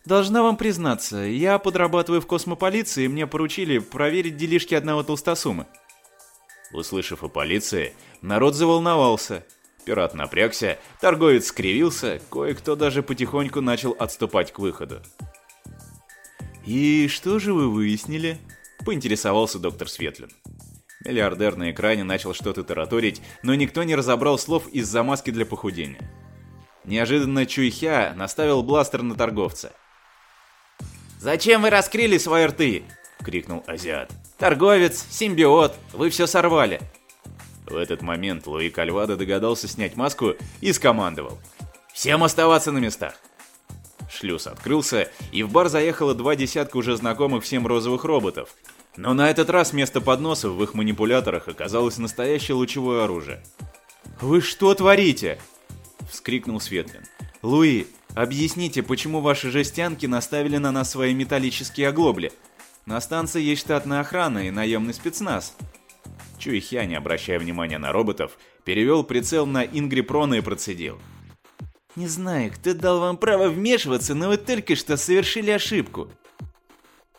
Должна вам признаться, я подрабатываю в космополиции, и мне поручили проверить делишки одного толстосума. Услышав о полиции, народ заволновался. Пират напрягся, торговец скривился, кое-кто даже потихоньку начал отступать к выходу. «И что же вы выяснили?» — поинтересовался доктор Светлин. Миллиардер на экране начал что-то тараторить, но никто не разобрал слов из-за маски для похудения. Неожиданно Чуйхя наставил бластер на торговца. «Зачем вы раскрыли свои рты?» — крикнул азиат. «Торговец, симбиот, вы все сорвали!» В этот момент Луи Кальвадо догадался снять маску и скомандовал. «Всем оставаться на местах!» Шлюз открылся, и в бар заехало два десятка уже знакомых всем розовых роботов. Но на этот раз вместо подносов в их манипуляторах оказалось настоящее лучевое оружие. «Вы что творите?» — вскрикнул Светлин. «Луи, объясните, почему ваши жестянки наставили на нас свои металлические оглобли? На станции есть штатная охрана и наемный спецназ». Чуйхя, не обращая внимания на роботов, перевел прицел на Ингри Прона и процедил. «Не знаю, кто дал вам право вмешиваться, но вы только что совершили ошибку.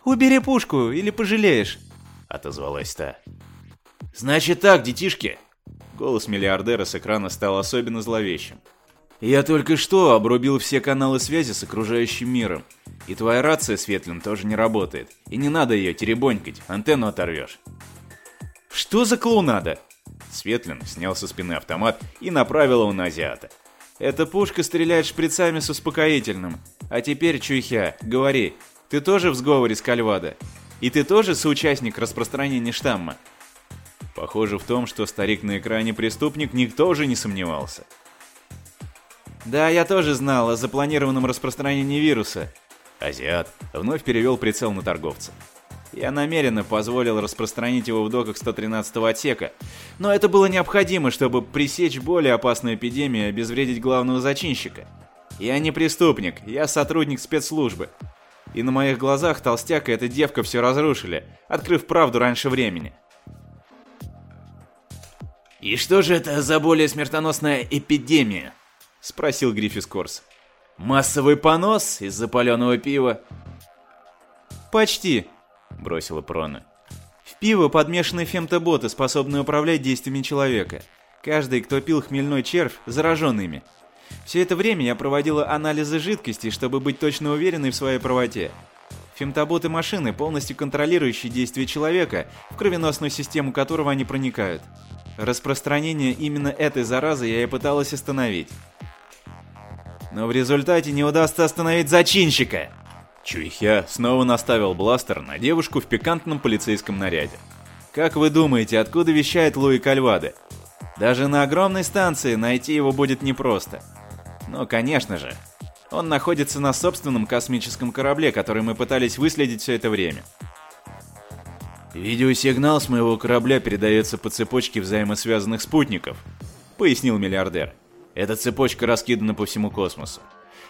Убери пушку, или пожалеешь», — отозвалась та. «Значит так, детишки!» Голос миллиардера с экрана стал особенно зловещим. «Я только что обрубил все каналы связи с окружающим миром. И твоя рация, Светлин, тоже не работает. И не надо ее теребонькать, антенну оторвешь». «Что за клоунада?» Светлин снял со спины автомат и направил его на азиата. «Эта пушка стреляет шприцами с успокоительным. А теперь, Чуйхя, говори, ты тоже в сговоре с Кальвадо? И ты тоже соучастник распространения штамма?» Похоже в том, что старик на экране преступник, никто уже не сомневался. «Да, я тоже знал о запланированном распространении вируса». Азиат вновь перевел прицел на торговца. Я намеренно позволил распространить его в доках 113-го отсека, но это было необходимо, чтобы пресечь более опасную эпидемию и обезвредить главного зачинщика. Я не преступник, я сотрудник спецслужбы. И на моих глазах толстяк и эта девка все разрушили, открыв правду раньше времени. «И что же это за более смертоносная эпидемия?» — спросил Гриффис Корс. «Массовый понос из-за паленого пива?» «Почти», бросила Прона. В пиво подмешаны фемтоботы, способные управлять действиями человека. Каждый, кто пил хмельной червь, заражен ими. Все это время я проводила анализы жидкости, чтобы быть точно уверенной в своей правоте. Фемтоботы машины, полностью контролирующие действия человека, в кровеносную систему которого они проникают. Распространение именно этой заразы я и пыталась остановить. Но в результате не удастся остановить зачинщика. Чуйхя снова наставил бластер на девушку в пикантном полицейском наряде. Как вы думаете, откуда вещает Луи Кальваде? Даже на огромной станции найти его будет непросто. Но, конечно же, он находится на собственном космическом корабле, который мы пытались выследить все это время. «Видеосигнал с моего корабля передается по цепочке взаимосвязанных спутников», — пояснил миллиардер. «Эта цепочка раскидана по всему космосу.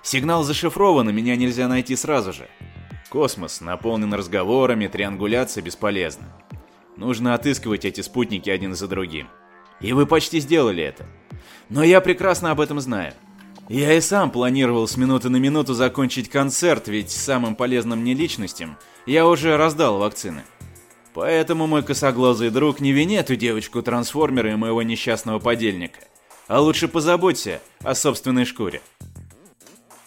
Сигнал зашифрован, и меня нельзя найти сразу же. Космос наполнен разговорами, триангуляция бесполезна. Нужно отыскивать эти спутники один за другим. И вы почти сделали это. Но я прекрасно об этом знаю. Я и сам планировал с минуты на минуту закончить концерт, ведь самым полезным мне личностям я уже раздал вакцины. Поэтому мой косоглазый друг не вини эту девочку-трансформера и моего несчастного подельника, а лучше позаботься о собственной шкуре.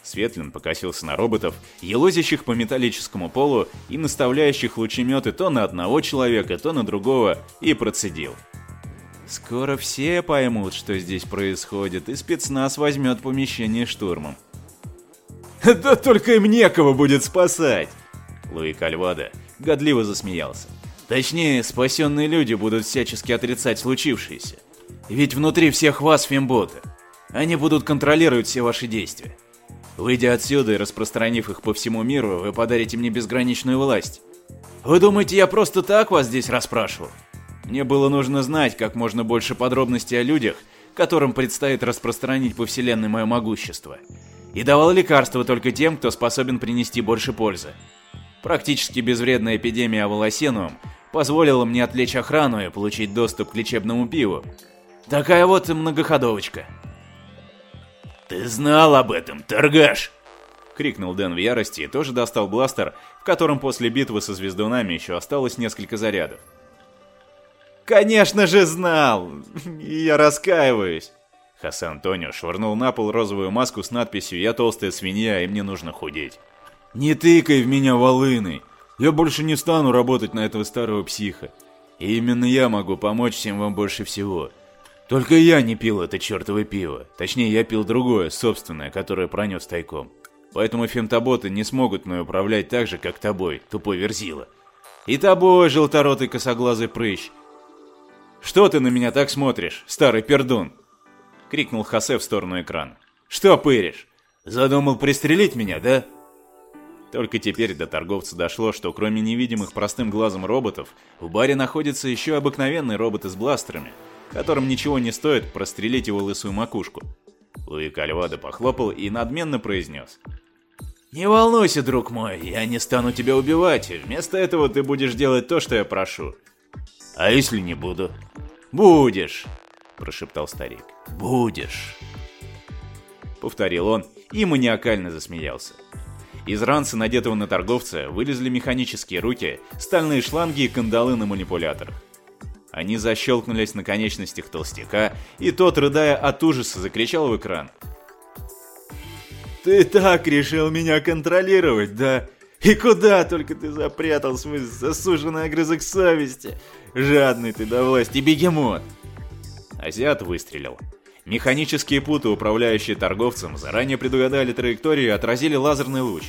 Светлин покосился на роботов, елозящих по металлическому полу и наставляющих лучеметы то на одного человека, то на другого, и процедил. «Скоро все поймут, что здесь происходит, и спецназ возьмет помещение штурмом». «Да только им некого будет спасать!» Луи Кальвада годливо засмеялся. «Точнее, спасенные люди будут всячески отрицать случившееся. Ведь внутри всех вас фемботы. Они будут контролировать все ваши действия. Выйдя отсюда и распространив их по всему миру, вы подарите мне безграничную власть. Вы думаете, я просто так вас здесь расспрашивал? Мне было нужно знать как можно больше подробностей о людях, которым предстоит распространить по вселенной мое могущество. И давал лекарства только тем, кто способен принести больше пользы. Практически безвредная эпидемия Аволосенуум позволила мне отвлечь охрану и получить доступ к лечебному пиву. Такая вот многоходовочка. «Ты знал об этом, торгаш?» крикнул Дэн в ярости и тоже достал бластер, в котором после битвы со звездунами еще осталось несколько зарядов. «Конечно же знал! Я раскаиваюсь!» Хосе Антонио швырнул на пол розовую маску с надписью «Я толстая свинья, и мне нужно худеть». «Не тыкай в меня волыной! Я больше не стану работать на этого старого психа. И именно я могу помочь всем вам больше всего. Только я не пил это чертово пиво. Точнее, я пил другое, собственное, которое пронес тайком. Поэтому фемтоботы не смогут мной управлять так же, как тобой, тупой верзила. И тобой, желторотый косоглазый прыщ. Что ты на меня так смотришь, старый пердун? Крикнул Хосе в сторону экрана. Что пыришь? Задумал пристрелить меня, да? Только теперь до торговца дошло, что кроме невидимых простым глазом роботов, в баре находится еще обыкновенный робот с бластерами, которым ничего не стоит прострелить его лысую макушку. Луи Кальвадо похлопал и надменно произнес. «Не волнуйся, друг мой, я не стану тебя убивать, вместо этого ты будешь делать то, что я прошу». «А если не буду?» «Будешь», – прошептал старик. «Будешь». Повторил он и маниакально засмеялся. Из ранца, надетого на торговца, вылезли механические руки, стальные шланги и кандалы на манипуляторах. Они защелкнулись на конечностях толстяка, и тот, рыдая от ужаса, закричал в экран. «Ты так решил меня контролировать, да? И куда только ты запрятал свой засуженный огрызок совести? Жадный ты до власти, бегемот!» Азиат выстрелил. Механические путы, управляющие торговцем, заранее предугадали траекторию и отразили лазерный луч.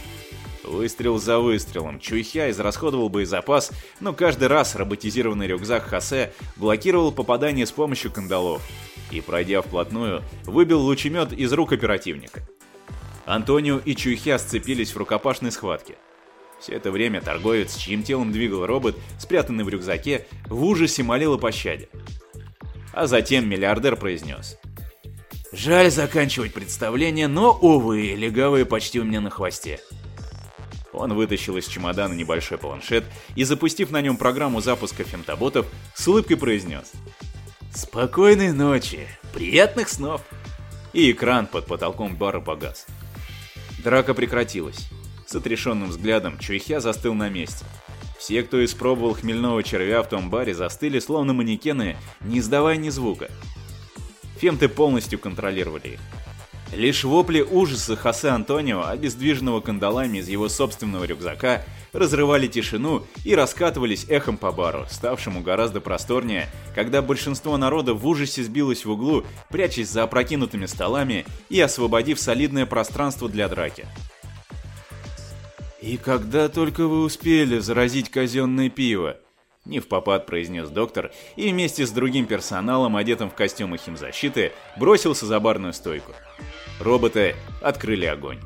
Выстрел за выстрелом, Чуйхя израсходовал боезапас, но каждый раз роботизированный рюкзак Хосе блокировал попадание с помощью кандалов и, пройдя вплотную, выбил лучемет из рук оперативника. Антонио и Чуйхя сцепились в рукопашной схватке. Все это время торговец, чьим телом двигал робот, спрятанный в рюкзаке, в ужасе молил о пощаде. А затем миллиардер произнес. «Жаль заканчивать представление, но, увы, легавые почти у меня на хвосте. Он вытащил из чемодана небольшой планшет и, запустив на нем программу запуска фемтоботов, с улыбкой произнес «Спокойной ночи, приятных снов!» И экран под потолком бара погас. Драка прекратилась. С отрешенным взглядом Чуйхя застыл на месте. Все, кто испробовал хмельного червя в том баре, застыли словно манекены, не издавая ни звука. Фемты полностью контролировали их. Лишь вопли ужаса Хосе Антонио, обездвиженного кандалами из его собственного рюкзака, разрывали тишину и раскатывались эхом по бару, ставшему гораздо просторнее, когда большинство народа в ужасе сбилось в углу, прячась за опрокинутыми столами и освободив солидное пространство для драки. «И когда только вы успели заразить казенное пиво?» Не в попад произнес доктор и вместе с другим персоналом, одетым в костюмы химзащиты, бросился за барную стойку. Роботы открыли огонь.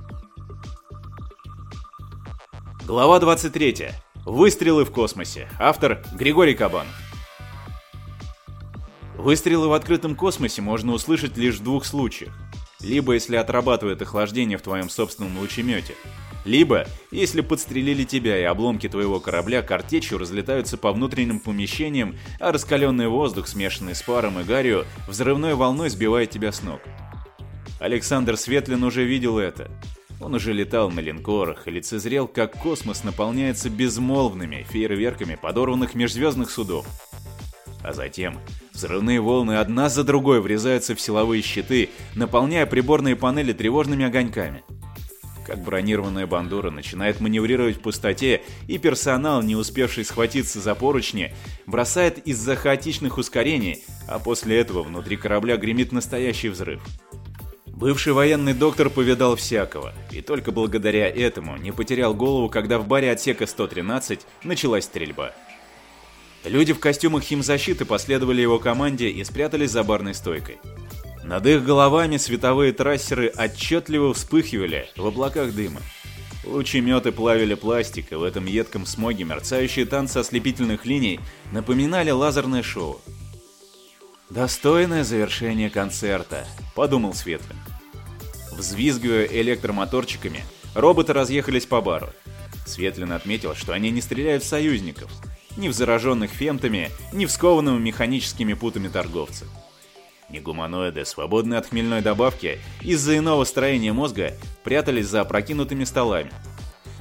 Глава 23. Выстрелы в космосе. Автор Григорий Кабан. Выстрелы в открытом космосе можно услышать лишь в двух случаях. Либо если отрабатывает охлаждение в твоем собственном лучемете, либо если подстрелили тебя и обломки твоего корабля картечью разлетаются по внутренним помещениям, а раскаленный воздух, смешанный с паром и гарью, взрывной волной сбивает тебя с ног. Александр Светлин уже видел это. Он уже летал на линкорах и лицезрел, как космос наполняется безмолвными фейерверками подорванных межзвездных судов. А затем взрывные волны одна за другой врезаются в силовые щиты, наполняя приборные панели тревожными огоньками. Как бронированная бандура начинает маневрировать в пустоте, и персонал, не успевший схватиться за поручни, бросает из-за хаотичных ускорений, а после этого внутри корабля гремит настоящий взрыв. Бывший военный доктор повидал всякого, и только благодаря этому не потерял голову, когда в баре отсека 113 началась стрельба. Люди в костюмах химзащиты последовали его команде и спрятались за барной стойкой. Над их головами световые трассеры отчетливо вспыхивали в облаках дыма. Лучеметы плавили пластик, и в этом едком смоге мерцающие танцы ослепительных линий напоминали лазерное шоу. «Достойное завершение концерта», — подумал Светлин. Взвизгивая электромоторчиками, роботы разъехались по бару. Светлин отметил, что они не стреляют в союзников, ни в зараженных фемтами, ни в скованного механическими путами торговцев. Негуманоиды, свободные от хмельной добавки, из-за иного строения мозга прятались за опрокинутыми столами.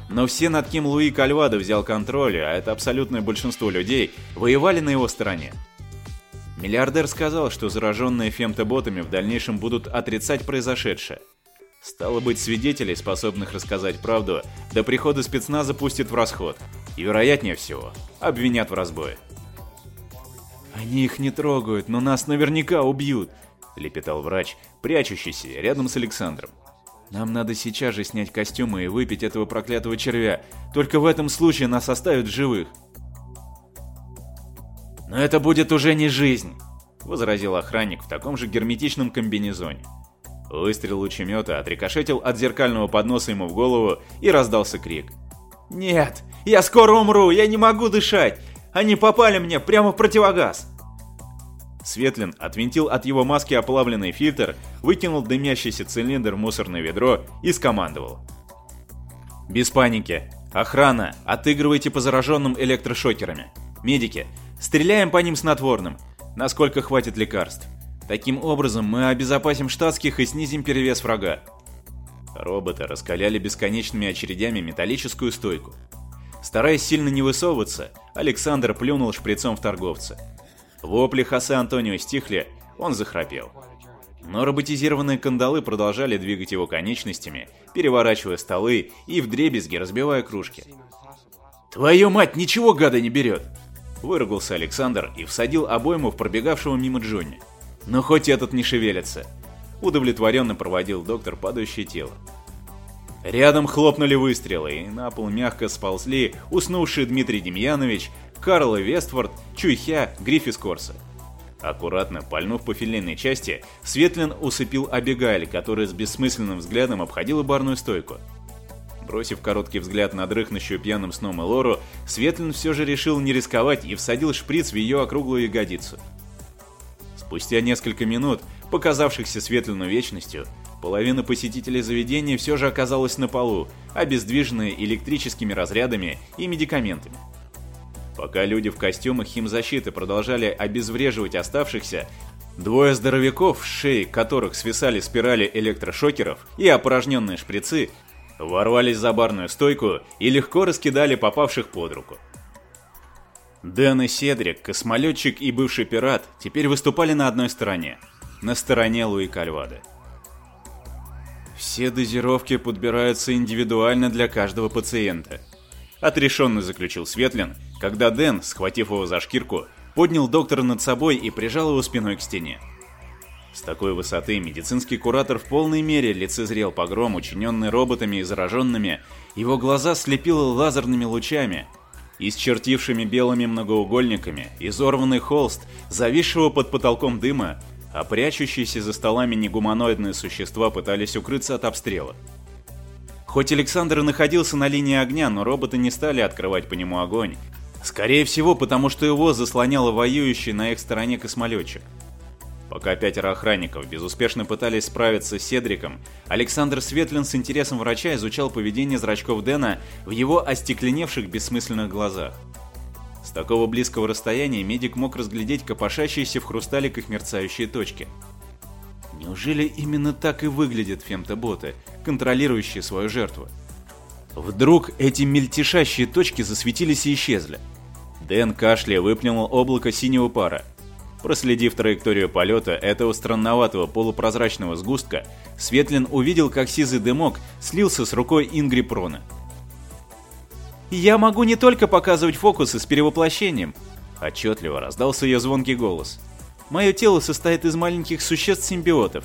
Но все, над кем Луи Кальвадо взял контроль, а это абсолютное большинство людей, воевали на его стороне. Миллиардер сказал, что зараженные фемтоботами в дальнейшем будут отрицать произошедшее. Стало быть, свидетелей, способных рассказать правду, до прихода спецназа пустят в расход. И, вероятнее всего, обвинят в разбое. «Они их не трогают, но нас наверняка убьют», — лепетал врач, прячущийся рядом с Александром. «Нам надо сейчас же снять костюмы и выпить этого проклятого червя. Только в этом случае нас оставят живых». «Но это будет уже не жизнь», — возразил охранник в таком же герметичном комбинезоне. Выстрел лучемета отрикошетил от зеркального подноса ему в голову и раздался крик. «Нет! Я скоро умру! Я не могу дышать! Они попали мне прямо в противогаз!» Светлин отвинтил от его маски оплавленный фильтр, выкинул дымящийся цилиндр в мусорное ведро и скомандовал. «Без паники! Охрана! Отыгрывайте по зараженным электрошокерами! Медики! Стреляем по ним снотворным, насколько хватит лекарств. Таким образом мы обезопасим штатских и снизим перевес врага. Роботы раскаляли бесконечными очередями металлическую стойку. Стараясь сильно не высовываться, Александр плюнул шприцом в торговца. Вопли Хосе Антонио стихли, он захрапел. Но роботизированные кандалы продолжали двигать его конечностями, переворачивая столы и вдребезги разбивая кружки. «Твою мать, ничего гада не берет!» Выругался Александр и всадил обойму в пробегавшего мимо Джонни. Но хоть этот не шевелится. Удовлетворенно проводил доктор падающее тело. Рядом хлопнули выстрелы, и на пол мягко сползли уснувшие Дмитрий Демьянович, Карл Вестфорд, Чуйхя, Гриффис Корса. Аккуратно пальнув по филейной части, Светлин усыпил Абигаль, которая с бессмысленным взглядом обходила барную стойку. Бросив короткий взгляд на дрыхнущую пьяным сном Элору, Светлин все же решил не рисковать и всадил шприц в ее округлую ягодицу. Спустя несколько минут, показавшихся Светлину вечностью, половина посетителей заведения все же оказалась на полу, обездвиженные электрическими разрядами и медикаментами. Пока люди в костюмах химзащиты продолжали обезвреживать оставшихся, двое здоровяков, шеи которых свисали спирали электрошокеров и опорожненные шприцы, ворвались за барную стойку и легко раскидали попавших под руку. Дэн и Седрик, космолетчик и бывший пират, теперь выступали на одной стороне, на стороне Луи Кальвады. Все дозировки подбираются индивидуально для каждого пациента. Отрешенно заключил Светлин, когда Дэн, схватив его за шкирку, поднял доктора над собой и прижал его спиной к стене. С такой высоты медицинский куратор в полной мере лицезрел погром, учиненный роботами и зараженными, его глаза слепило лазерными лучами, исчертившими белыми многоугольниками, изорванный холст, зависшего под потолком дыма, а прячущиеся за столами негуманоидные существа пытались укрыться от обстрела. Хоть Александр и находился на линии огня, но роботы не стали открывать по нему огонь. Скорее всего, потому что его заслонял воюющий на их стороне космолетчик. Пока пятеро охранников безуспешно пытались справиться с Седриком, Александр Светлин с интересом врача изучал поведение зрачков Дэна в его остекленевших бессмысленных глазах. С такого близкого расстояния медик мог разглядеть копошащиеся в хрусталиках мерцающие точки. Неужели именно так и выглядят фемтоботы, контролирующие свою жертву? Вдруг эти мельтешащие точки засветились и исчезли. Дэн кашля выплюнул облако синего пара. Проследив траекторию полета этого странноватого полупрозрачного сгустка, Светлин увидел, как сизый дымок слился с рукой Ингри Прона. «Я могу не только показывать фокусы с перевоплощением», — отчетливо раздался ее звонкий голос. «Мое тело состоит из маленьких существ-симбиотов.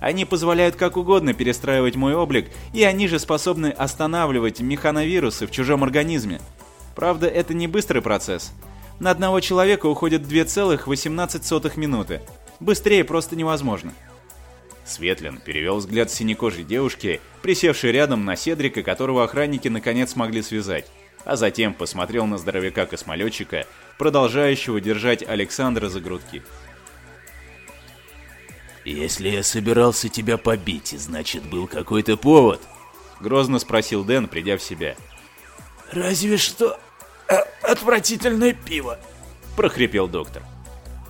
Они позволяют как угодно перестраивать мой облик, и они же способны останавливать механовирусы в чужом организме. Правда, это не быстрый процесс — на одного человека уходит 2,18 минуты. Быстрее просто невозможно. Светлин перевел взгляд синекожей девушки, присевшей рядом на Седрика, которого охранники наконец смогли связать, а затем посмотрел на здоровяка-космолетчика, продолжающего держать Александра за грудки. «Если я собирался тебя побить, значит, был какой-то повод?» — грозно спросил Дэн, придя в себя. «Разве что отвратительное пиво!» — прохрипел доктор.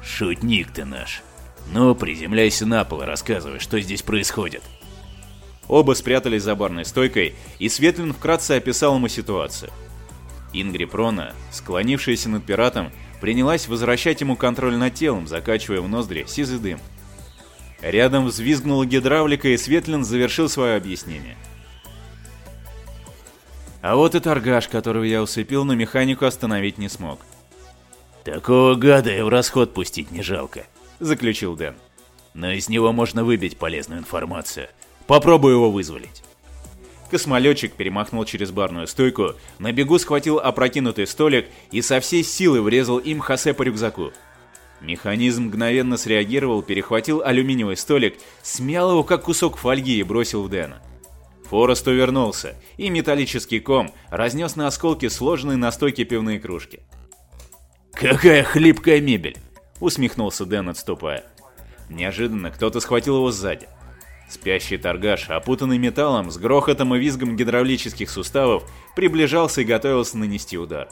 «Шутник ты наш!» — Ну, приземляйся на пол и рассказывай, что здесь происходит. Оба спрятались за барной стойкой, и Светлин вкратце описал ему ситуацию. Ингри Прона, склонившаяся над пиратом, принялась возвращать ему контроль над телом, закачивая в ноздри сизый дым. Рядом взвизгнула гидравлика, и Светлин завершил свое объяснение. А вот и торгаш, которого я усыпил, но механику остановить не смог. «Такого гада и в расход пустить не жалко», — заключил Дэн. «Но из него можно выбить полезную информацию. Попробую его вызволить». Космолетчик перемахнул через барную стойку, на бегу схватил опрокинутый столик и со всей силы врезал им Хосе по рюкзаку. Механизм мгновенно среагировал, перехватил алюминиевый столик, смял его как кусок фольги и бросил в Дэна. Форест увернулся, и металлический ком разнес на осколки сложенные на стойке пивные кружки. «Какая хлипкая мебель!» — усмехнулся Дэн, отступая. Неожиданно кто-то схватил его сзади. Спящий торгаш, опутанный металлом, с грохотом и визгом гидравлических суставов, приближался и готовился нанести удар.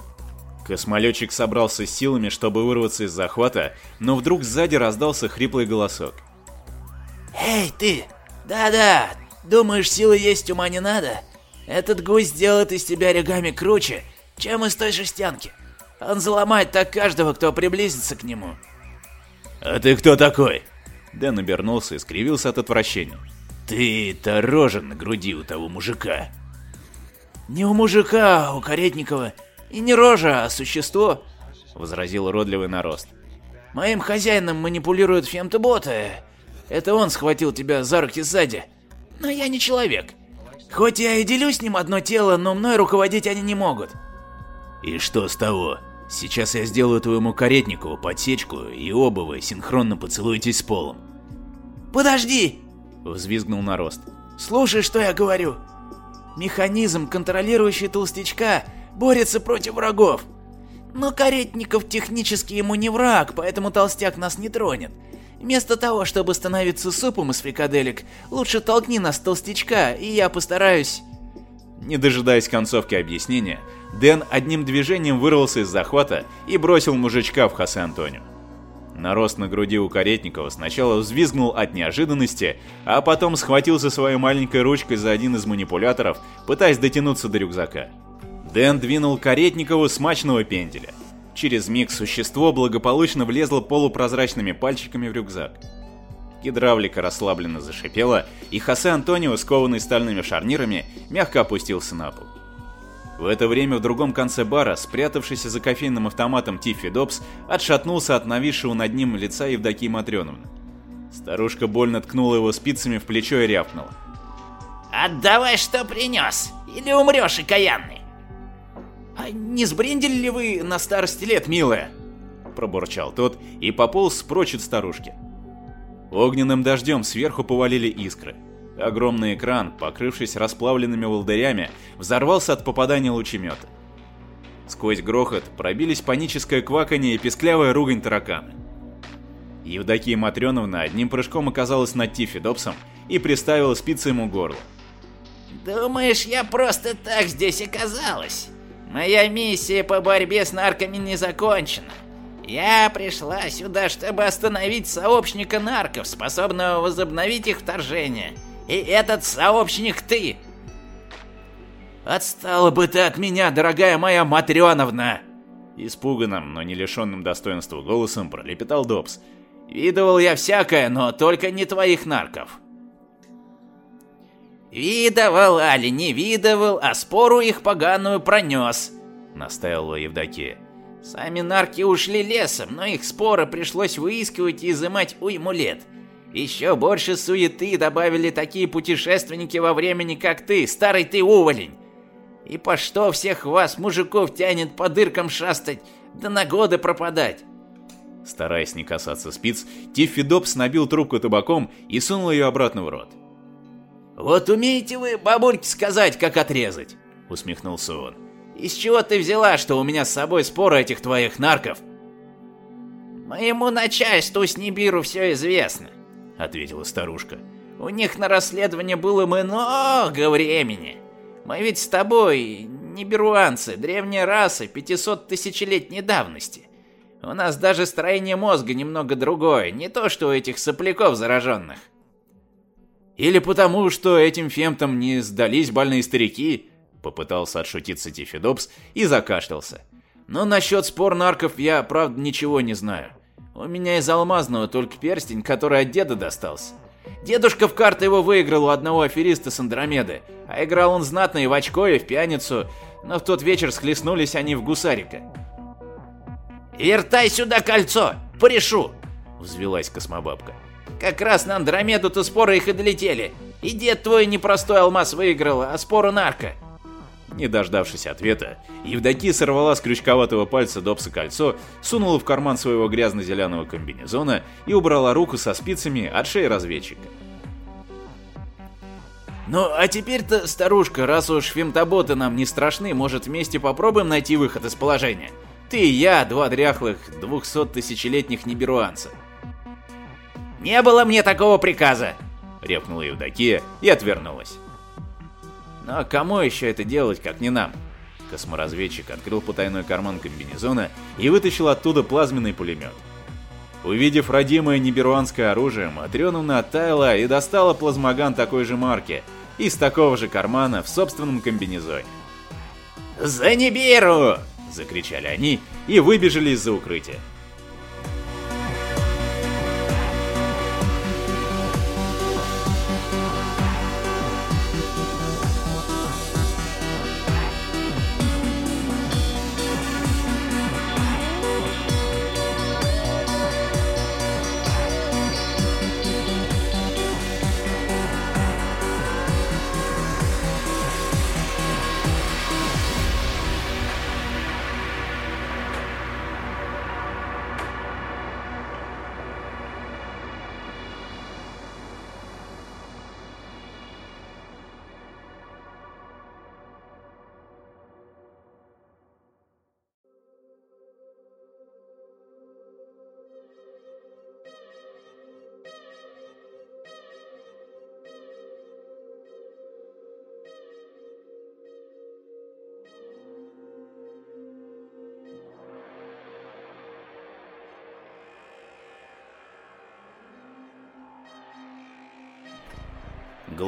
Космолетчик собрался с силами, чтобы вырваться из захвата, но вдруг сзади раздался хриплый голосок. «Эй, ты! Да-да! Думаешь, силы есть, ума не надо? Этот гусь сделает из тебя регами круче, чем из той жестянки. Он заломает так каждого, кто приблизится к нему». «А ты кто такой?» Дэн обернулся и скривился от отвращения. «Ты-то рожа на груди у того мужика». «Не у мужика, а у Каретникова. И не рожа, а существо», — возразил уродливый нарост. «Моим хозяином манипулируют фемтоботы. Это он схватил тебя за руки сзади. Но я не человек. Хоть я и делю с ним одно тело, но мной руководить они не могут». «И что с того? Сейчас я сделаю твоему каретнику подсечку, и оба вы синхронно поцелуетесь с полом». «Подожди!» — взвизгнул нарост. «Слушай, что я говорю. Механизм, контролирующий толстячка, борется против врагов. Но Каретников технически ему не враг, поэтому толстяк нас не тронет. Вместо того, чтобы становиться супом из фрикаделек, лучше толкни нас толстячка, и я постараюсь... Не дожидаясь концовки объяснения, Дэн одним движением вырвался из захвата и бросил мужичка в Хосе Антонио. Нарост на груди у Каретникова сначала взвизгнул от неожиданности, а потом схватился своей маленькой ручкой за один из манипуляторов, пытаясь дотянуться до рюкзака. Дэн двинул Каретникову смачного пенделя. Через миг существо благополучно влезло полупрозрачными пальчиками в рюкзак. Гидравлика расслабленно зашипела, и Хосе Антонио, скованный стальными шарнирами, мягко опустился на пол. В это время в другом конце бара, спрятавшийся за кофейным автоматом Тиффи Добс, отшатнулся от нависшего над ним лица Евдокии Матрёновны. Старушка больно ткнула его спицами в плечо и рявкнула. «Отдавай, что принес, или умрешь, окаянный!» «А не сбрендили ли вы на старости лет, милая?» Пробурчал тот и пополз прочь от старушки. Огненным дождем сверху повалили искры. Огромный экран, покрывшись расплавленными волдырями, взорвался от попадания лучемета. Сквозь грохот пробились паническое кваканье и песклявая ругань таракана. Евдокия Матрёновна одним прыжком оказалась над Тиффи Добсом и приставила спицы ему к горлу. «Думаешь, я просто так здесь оказалась? Моя миссия по борьбе с нарками не закончена. Я пришла сюда, чтобы остановить сообщника нарков, способного возобновить их вторжение. И этот сообщник ты. Отстала бы ты от меня, дорогая моя Матрёновна! Испуганным, но не лишенным достоинства голосом пролепетал Добс. Видывал я всякое, но только не твоих нарков. Видывал, али не видывал, а спору их поганую пронес, настаивала Евдокия. Сами нарки ушли лесом, но их споры пришлось выискивать и изымать уйму лет. Еще больше суеты добавили такие путешественники во времени, как ты, старый ты уволень. И по что всех вас, мужиков, тянет по дыркам шастать, да на годы пропадать? Стараясь не касаться спиц, Тиффи Добс набил трубку табаком и сунул ее обратно в рот. «Вот умеете вы, бабульки, сказать, как отрезать?» — усмехнулся он. «Из чего ты взяла, что у меня с собой споры этих твоих нарков?» «Моему начальству с Нибиру все известно», — ответила старушка. «У них на расследование было много времени. Мы ведь с тобой, нибируанцы, древняя раса, 500 тысячелетней давности. У нас даже строение мозга немного другое, не то что у этих сопляков зараженных. Или потому, что этим фемтам не сдались больные старики, попытался отшутиться Тифидопс и закашлялся. Но насчет спор нарков я, правда, ничего не знаю. У меня из алмазного только перстень, который от деда достался. Дедушка в карты его выиграл у одного афериста с Андромеды, а играл он знатно и в очко, и в пьяницу, но в тот вечер схлестнулись они в гусарика. «Вертай сюда кольцо, порешу!» — взвелась космобабка. «Как раз на Андромеду-то споры их и долетели. И дед твой непростой алмаз выиграл, а спору нарко. Не дождавшись ответа, Евдокия сорвала с крючковатого пальца Добса кольцо, сунула в карман своего грязно-зеленого комбинезона и убрала руку со спицами от шеи разведчика. «Ну, а теперь-то, старушка, раз уж фемтоботы нам не страшны, может вместе попробуем найти выход из положения? Ты и я, два дряхлых, двухсот-тысячелетних неберуанца». «Не было мне такого приказа!» — ревкнула Евдокия и отвернулась. Ну а кому еще это делать, как не нам? Косморазведчик открыл потайной карман комбинезона и вытащил оттуда плазменный пулемет. Увидев родимое неберуанское оружие, Матрёновна оттаяла и достала плазмоган такой же марки, из такого же кармана в собственном комбинезоне. «За Нибиру!» – закричали они и выбежали из-за укрытия.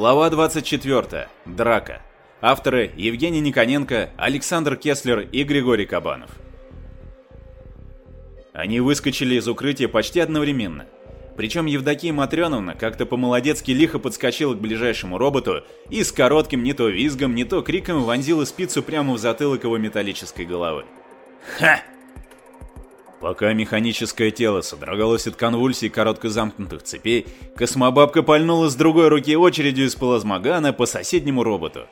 Глава 24. Драка. Авторы Евгений Никоненко, Александр Кеслер и Григорий Кабанов. Они выскочили из укрытия почти одновременно. Причем Евдокия Матрёновна как-то по-молодецки лихо подскочила к ближайшему роботу и с коротким не то визгом, не то криком вонзила спицу прямо в затылок его металлической головы. «Ха!» Пока механическое тело содрогалось от конвульсий коротко замкнутых цепей, космобабка пальнула с другой руки очередью из плазмогана по соседнему роботу.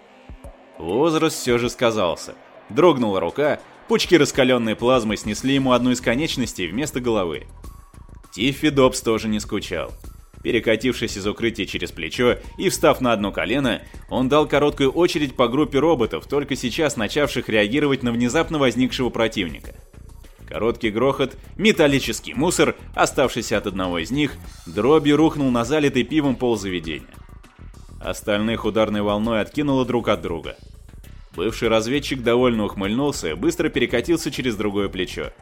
Возраст все же сказался. Дрогнула рука, пучки раскаленной плазмы снесли ему одну из конечностей вместо головы. Тиффи Добс тоже не скучал. Перекатившись из укрытия через плечо и встав на одно колено, он дал короткую очередь по группе роботов, только сейчас начавших реагировать на внезапно возникшего противника. Короткий грохот, металлический мусор, оставшийся от одного из них, дробью рухнул на залитый пивом пол заведения. Остальных ударной волной откинуло друг от друга. Бывший разведчик довольно ухмыльнулся и быстро перекатился через другое плечо.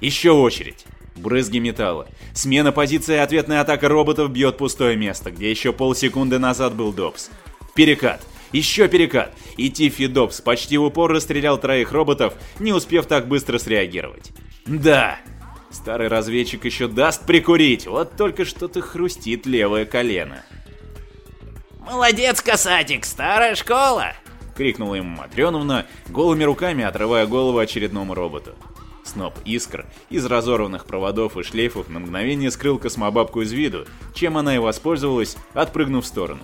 Еще очередь! Брызги металла. Смена позиции ответная атака роботов бьет пустое место, где еще полсекунды назад был Добс. Перекат! Еще перекат! И Тиффи Добс почти в упор расстрелял троих роботов, не успев так быстро среагировать. Да, старый разведчик еще даст прикурить, вот только что-то хрустит левое колено. «Молодец, касатик, старая школа!» — крикнула ему Матрёновна, голыми руками отрывая голову очередному роботу. Сноп искр из разорванных проводов и шлейфов на мгновение скрыл космобабку из виду, чем она и воспользовалась, отпрыгнув в сторону.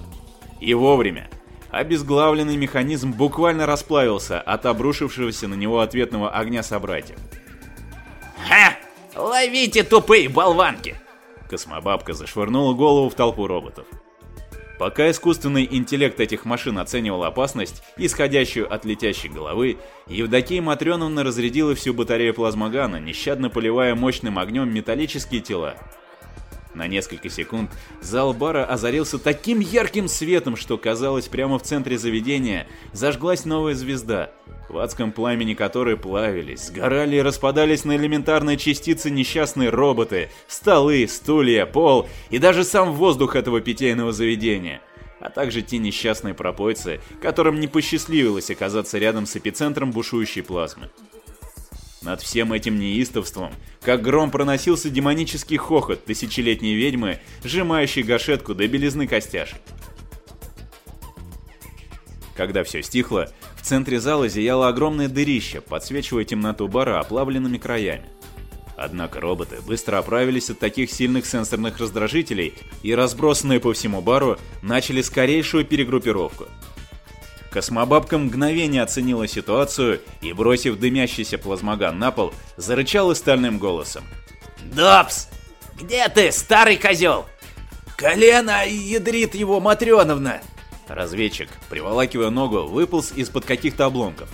И вовремя. Обезглавленный механизм буквально расплавился от обрушившегося на него ответного огня собратьев. «Ха! Ловите, тупые болванки!» Космобабка зашвырнула голову в толпу роботов. Пока искусственный интеллект этих машин оценивал опасность, исходящую от летящей головы, Евдокия Матрёновна разрядила всю батарею плазмогана, нещадно поливая мощным огнем металлические тела. На несколько секунд зал бара озарился таким ярким светом, что казалось, прямо в центре заведения зажглась новая звезда, в адском пламени которой плавились, сгорали и распадались на элементарные частицы несчастные роботы, столы, стулья, пол и даже сам воздух этого питейного заведения, а также те несчастные пропойцы, которым не посчастливилось оказаться рядом с эпицентром бушующей плазмы. Над всем этим неистовством, как гром проносился демонический хохот тысячелетней ведьмы, сжимающей гашетку до белизны костяшек. Когда все стихло, в центре зала зияло огромное дырище, подсвечивая темноту бара оплавленными краями. Однако роботы быстро оправились от таких сильных сенсорных раздражителей и, разбросанные по всему бару, начали скорейшую перегруппировку – Космобабка мгновение оценила ситуацию и, бросив дымящийся плазмоган на пол, зарычала стальным голосом. «Допс! Где ты, старый козел?» «Колено ядрит его, Матрёновна!» Разведчик, приволакивая ногу, выполз из-под каких-то обломков.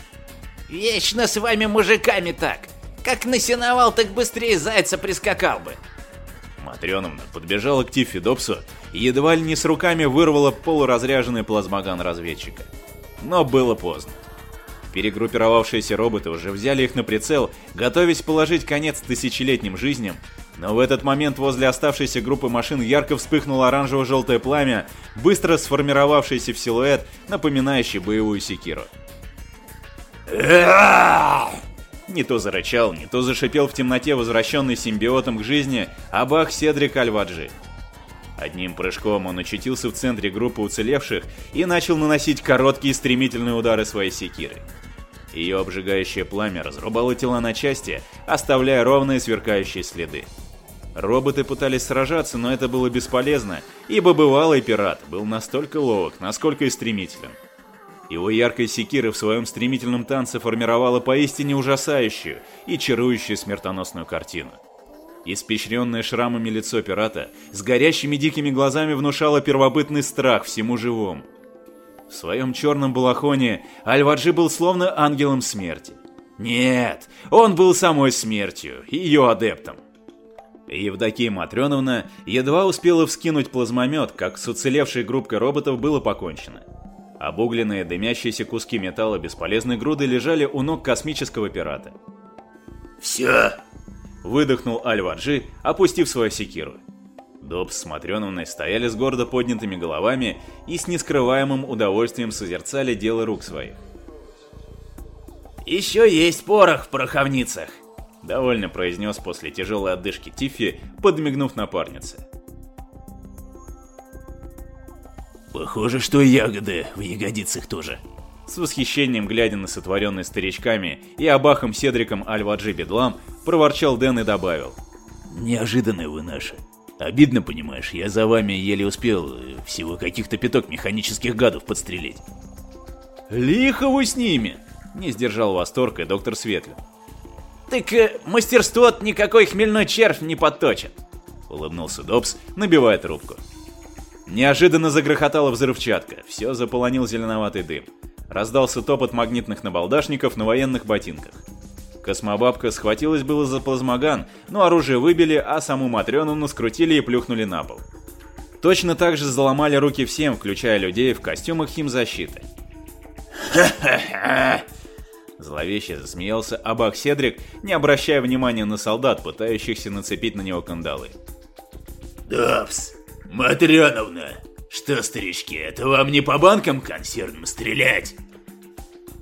«Вечно с вами мужиками так! Как насиновал, так быстрее зайца прискакал бы!» Матрёновна подбежала к Тиффи Добсу и едва ли не с руками вырвала полуразряженный плазмоган разведчика но было поздно. Перегруппировавшиеся роботы уже взяли их на прицел, готовясь положить конец тысячелетним жизням, но в этот момент возле оставшейся группы машин ярко вспыхнуло оранжево-желтое пламя, быстро сформировавшееся в силуэт, напоминающий боевую секиру. Не то зарычал, не то зашипел в темноте возвращенный симбиотом к жизни Абах Седрик Альваджи. Одним прыжком он очутился в центре группы уцелевших и начал наносить короткие стремительные удары своей секиры. Ее обжигающее пламя разрубало тела на части, оставляя ровные сверкающие следы. Роботы пытались сражаться, но это было бесполезно, ибо бывалый пират был настолько ловок, насколько и стремителен. Его яркая секира в своем стремительном танце формировала поистине ужасающую и чарующую смертоносную картину. Испещренное шрамами лицо пирата с горящими дикими глазами внушало первобытный страх всему живому. В своем черном балахоне Альваджи был словно ангелом смерти. Нет, он был самой смертью, ее адептом. Евдокия Матрёновна едва успела вскинуть плазмомет, как с уцелевшей группкой роботов было покончено. Обугленные дымящиеся куски металла бесполезной груды лежали у ног космического пирата. «Все, Выдохнул Альваджи, опустив свою секиру. Добс с Матрёновной стояли с гордо поднятыми головами и с нескрываемым удовольствием созерцали дело рук своих. «Еще есть порох в пороховницах!» Довольно произнес после тяжелой отдышки Тиффи, подмигнув напарнице. «Похоже, что ягоды в ягодицах тоже», с восхищением глядя на сотворенный старичками и абахом Седриком Альваджи Бедлам, проворчал Дэн и добавил. «Неожиданные вы наши. Обидно, понимаешь, я за вами еле успел э, всего каких-то пяток механических гадов подстрелить». «Лихо вы с ними!» — не сдержал восторга доктор Светлин. «Так э, мастерство никакой хмельной червь не подточит!» — улыбнулся Добс, набивая трубку. Неожиданно загрохотала взрывчатка, все заполонил зеленоватый дым. Раздался топот магнитных набалдашников на военных ботинках. Космобабка схватилась было за плазмоган, но оружие выбили, а саму Матрёну скрутили и плюхнули на пол. Точно так же заломали руки всем, включая людей в костюмах химзащиты. «Ха-ха-ха!» Зловеще засмеялся Абах Седрик, не обращая внимания на солдат, пытающихся нацепить на него кандалы. «Допс, Матрёновна, что, старички, это вам не по банкам консервным стрелять?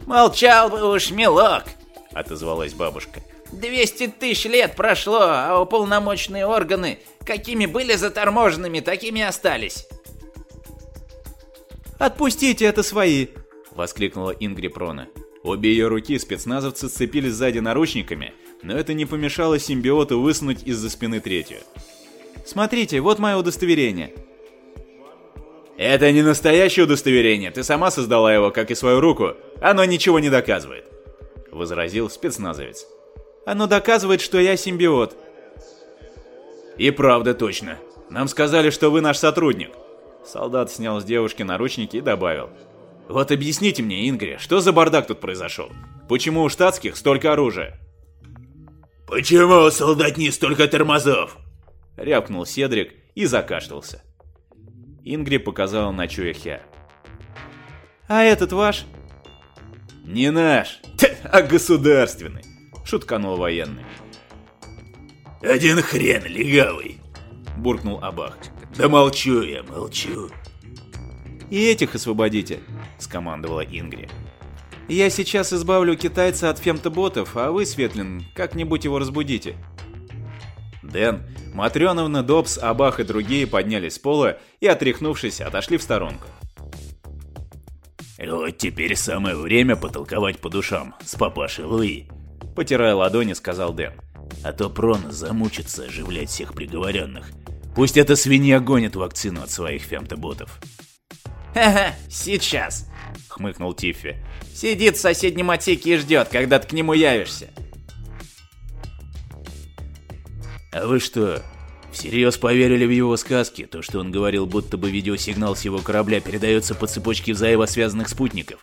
Молчал бы уж, милок, отозвалась бабушка. Двести тысяч лет прошло, а уполномоченные органы, какими были заторможенными, такими остались. «Отпустите, это свои!» — воскликнула Ингри Прона. Обе ее руки спецназовцы сцепились сзади наручниками, но это не помешало симбиоту высунуть из-за спины третью. «Смотрите, вот мое удостоверение. Это не настоящее удостоверение, ты сама создала его, как и свою руку. Оно ничего не доказывает. Возразил спецназовец. Оно доказывает, что я симбиот. И правда точно. Нам сказали, что вы наш сотрудник. Солдат снял с девушки наручники и добавил. Вот объясните мне, Ингри, что за бардак тут произошел? Почему у штатских столько оружия? Почему у солдат не столько тормозов? Рявкнул Седрик и закашлялся. Ингри показала на Чуэхя. «А этот ваш?» «Не наш, а государственный», — шутканул военный. «Один хрен, легавый!» — буркнул Абах. «Да молчу я, молчу!» «И этих освободите», — скомандовала Ингри. «Я сейчас избавлю китайца от фемтоботов, а вы, Светлин, как-нибудь его разбудите». Дэн, Матрёновна, Добс, Абах и другие поднялись с пола и, отряхнувшись, отошли в сторонку. «Вот теперь самое время потолковать по душам с папашей Луи», — потирая ладони, сказал Дэн. «А то Прон замучится оживлять всех приговоренных. Пусть эта свинья гонит вакцину от своих фемтоботов». «Ха-ха, сейчас», — хмыкнул Тиффи. «Сидит в соседнем отсеке и ждет, когда ты к нему явишься». «А вы что, всерьез поверили в его сказки? То, что он говорил, будто бы видеосигнал с его корабля передается по цепочке взаимосвязанных спутников?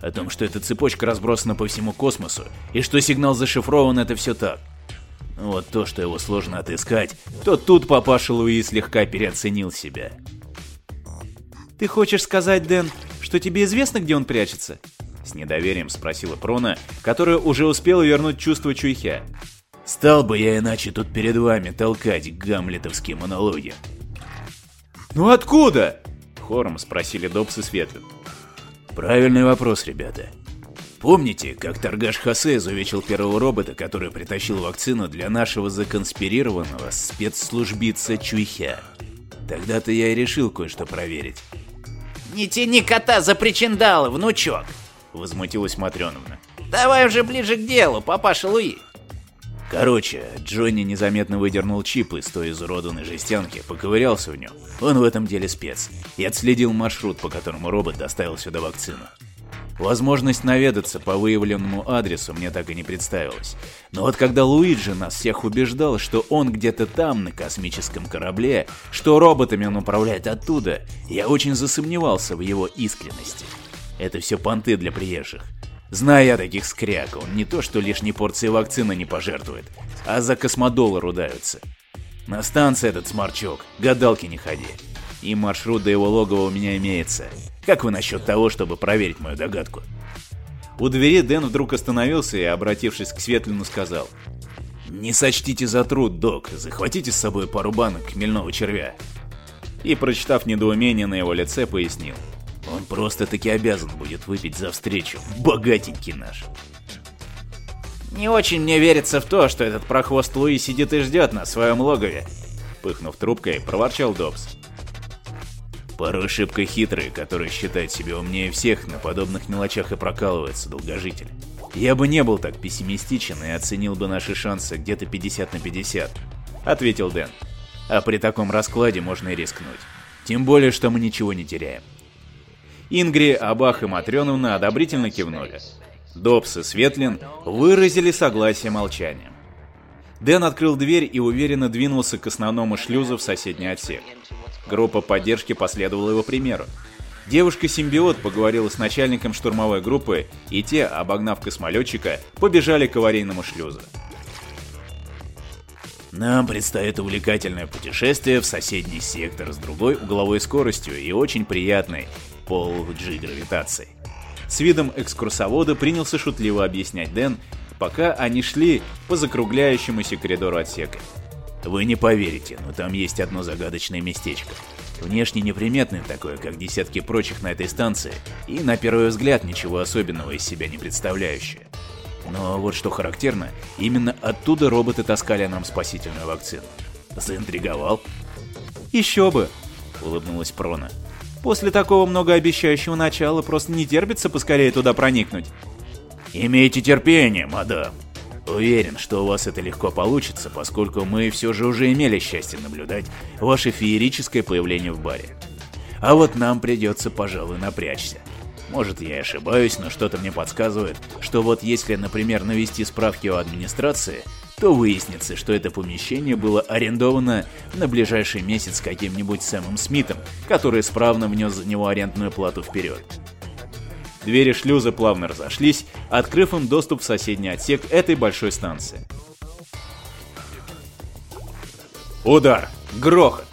О том, что эта цепочка разбросана по всему космосу, и что сигнал зашифрован, это все так. Вот то, что его сложно отыскать, то тут папаша Луи слегка переоценил себя». «Ты хочешь сказать, Дэн, что тебе известно, где он прячется?» С недоверием спросила Прона, которая уже успела вернуть чувство Чуйхя. Стал бы я иначе тут перед вами толкать гамлетовские монологи. «Ну откуда?» — хором спросили Добс и Светлин. Правильный вопрос, ребята. Помните, как торгаш Хосе изувечил первого робота, который притащил вакцину для нашего законспирированного спецслужбица Чуйхя? Тогда-то я и решил кое-что проверить. «Не тяни кота за причиндалы, внучок!» — возмутилась Матрёновна. «Давай уже ближе к делу, папаша Луи!» Короче, Джонни незаметно выдернул чип из той изуродованной жестянки, поковырялся в нем. Он в этом деле спец. И отследил маршрут, по которому робот доставил сюда вакцину. Возможность наведаться по выявленному адресу мне так и не представилась. Но вот когда Луиджи нас всех убеждал, что он где-то там, на космическом корабле, что роботами он управляет оттуда, я очень засомневался в его искренности. Это все понты для приезжих. Зная таких скряк, он не то что лишней порции вакцины не пожертвует, а за космодоллар удавится. На станции этот сморчок, гадалки не ходи. И маршрут до его логова у меня имеется. Как вы насчет того, чтобы проверить мою догадку? У двери Дэн вдруг остановился и, обратившись к Светлину, сказал. «Не сочтите за труд, док, захватите с собой пару банок хмельного червя». И, прочитав недоумение на его лице, пояснил. Он просто-таки обязан будет выпить за встречу, богатенький наш. Не очень мне верится в то, что этот прохвост Луи сидит и ждет на своем логове. Пыхнув трубкой, проворчал Добс. Порой шибко хитрый, который считает себя умнее всех, на подобных мелочах и прокалывается долгожитель. Я бы не был так пессимистичен и оценил бы наши шансы где-то 50 на 50, ответил Дэн. А при таком раскладе можно и рискнуть. Тем более, что мы ничего не теряем. Ингри, Абах и Матрёновна одобрительно кивнули. Добс и Светлин выразили согласие молчанием. Дэн открыл дверь и уверенно двинулся к основному шлюзу в соседний отсек. Группа поддержки последовала его примеру. Девушка-симбиот поговорила с начальником штурмовой группы, и те, обогнав космолетчика, побежали к аварийному шлюзу. Нам предстоит увлекательное путешествие в соседний сектор с другой угловой скоростью и очень приятной пол-G гравитацией. С видом экскурсовода принялся шутливо объяснять Дэн, пока они шли по закругляющемуся коридору отсека. Вы не поверите, но там есть одно загадочное местечко. Внешне неприметное такое, как десятки прочих на этой станции, и на первый взгляд ничего особенного из себя не представляющее. Но вот что характерно, именно оттуда роботы таскали нам спасительную вакцину. Заинтриговал? Еще бы, улыбнулась Прона. После такого многообещающего начала просто не терпится поскорее туда проникнуть. Имейте терпение, мадам. Уверен, что у вас это легко получится, поскольку мы все же уже имели счастье наблюдать ваше феерическое появление в баре. А вот нам придется, пожалуй, напрячься. Может, я ошибаюсь, но что-то мне подсказывает, что вот если, например, навести справки о администрации, то выяснится, что это помещение было арендовано на ближайший месяц каким-нибудь Сэмом Смитом, который справно внес за него арендную плату вперед. Двери шлюза плавно разошлись, открыв им доступ в соседний отсек этой большой станции. Удар! Грохот!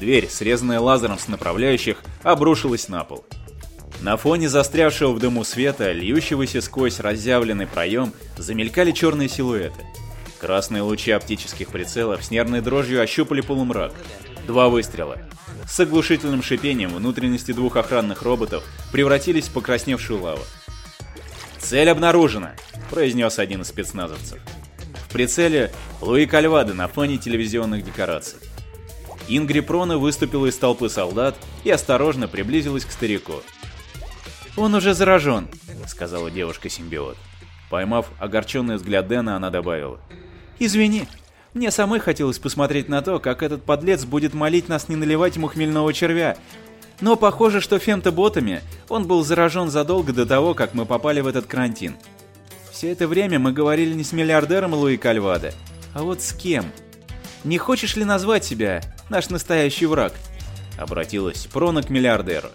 Дверь, срезанная лазером с направляющих, обрушилась на пол. На фоне застрявшего в дыму света, льющегося сквозь разъявленный проем, замелькали черные силуэты. Красные лучи оптических прицелов с нервной дрожью ощупали полумрак. Два выстрела. С оглушительным шипением внутренности двух охранных роботов превратились в покрасневшую лаву. «Цель обнаружена!» – произнес один из спецназовцев. В прицеле Луи Кальвады на фоне телевизионных декораций. Ингри Прона выступила из толпы солдат и осторожно приблизилась к старику. «Он уже заражен», — сказала девушка-симбиот. Поймав огорченный взгляд Дэна, она добавила. «Извини, мне самой хотелось посмотреть на то, как этот подлец будет молить нас не наливать ему хмельного червя. Но похоже, что фемтоботами он был заражен задолго до того, как мы попали в этот карантин. Все это время мы говорили не с миллиардером Луи Кальвадо, а вот с кем. Не хочешь ли назвать себя наш настоящий враг?» Обратилась Прона к миллиардеру.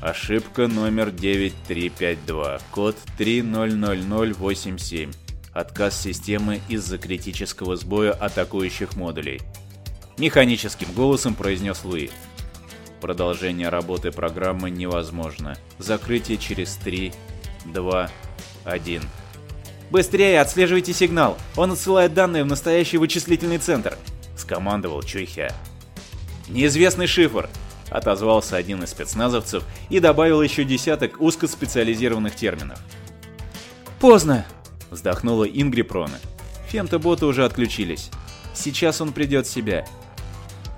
Ошибка номер 9352, код 300087. Отказ системы из-за критического сбоя атакующих модулей. Механическим голосом произнес Луи. Продолжение работы программы невозможно. Закрытие через 3, 2, 1. «Быстрее отслеживайте сигнал! Он отсылает данные в настоящий вычислительный центр!» — скомандовал Чуйхя. «Неизвестный шифр!» — отозвался один из спецназовцев и добавил еще десяток узкоспециализированных терминов. «Поздно!» — вздохнула Ингри Прона. Фемтоботы уже отключились. Сейчас он придет в себя.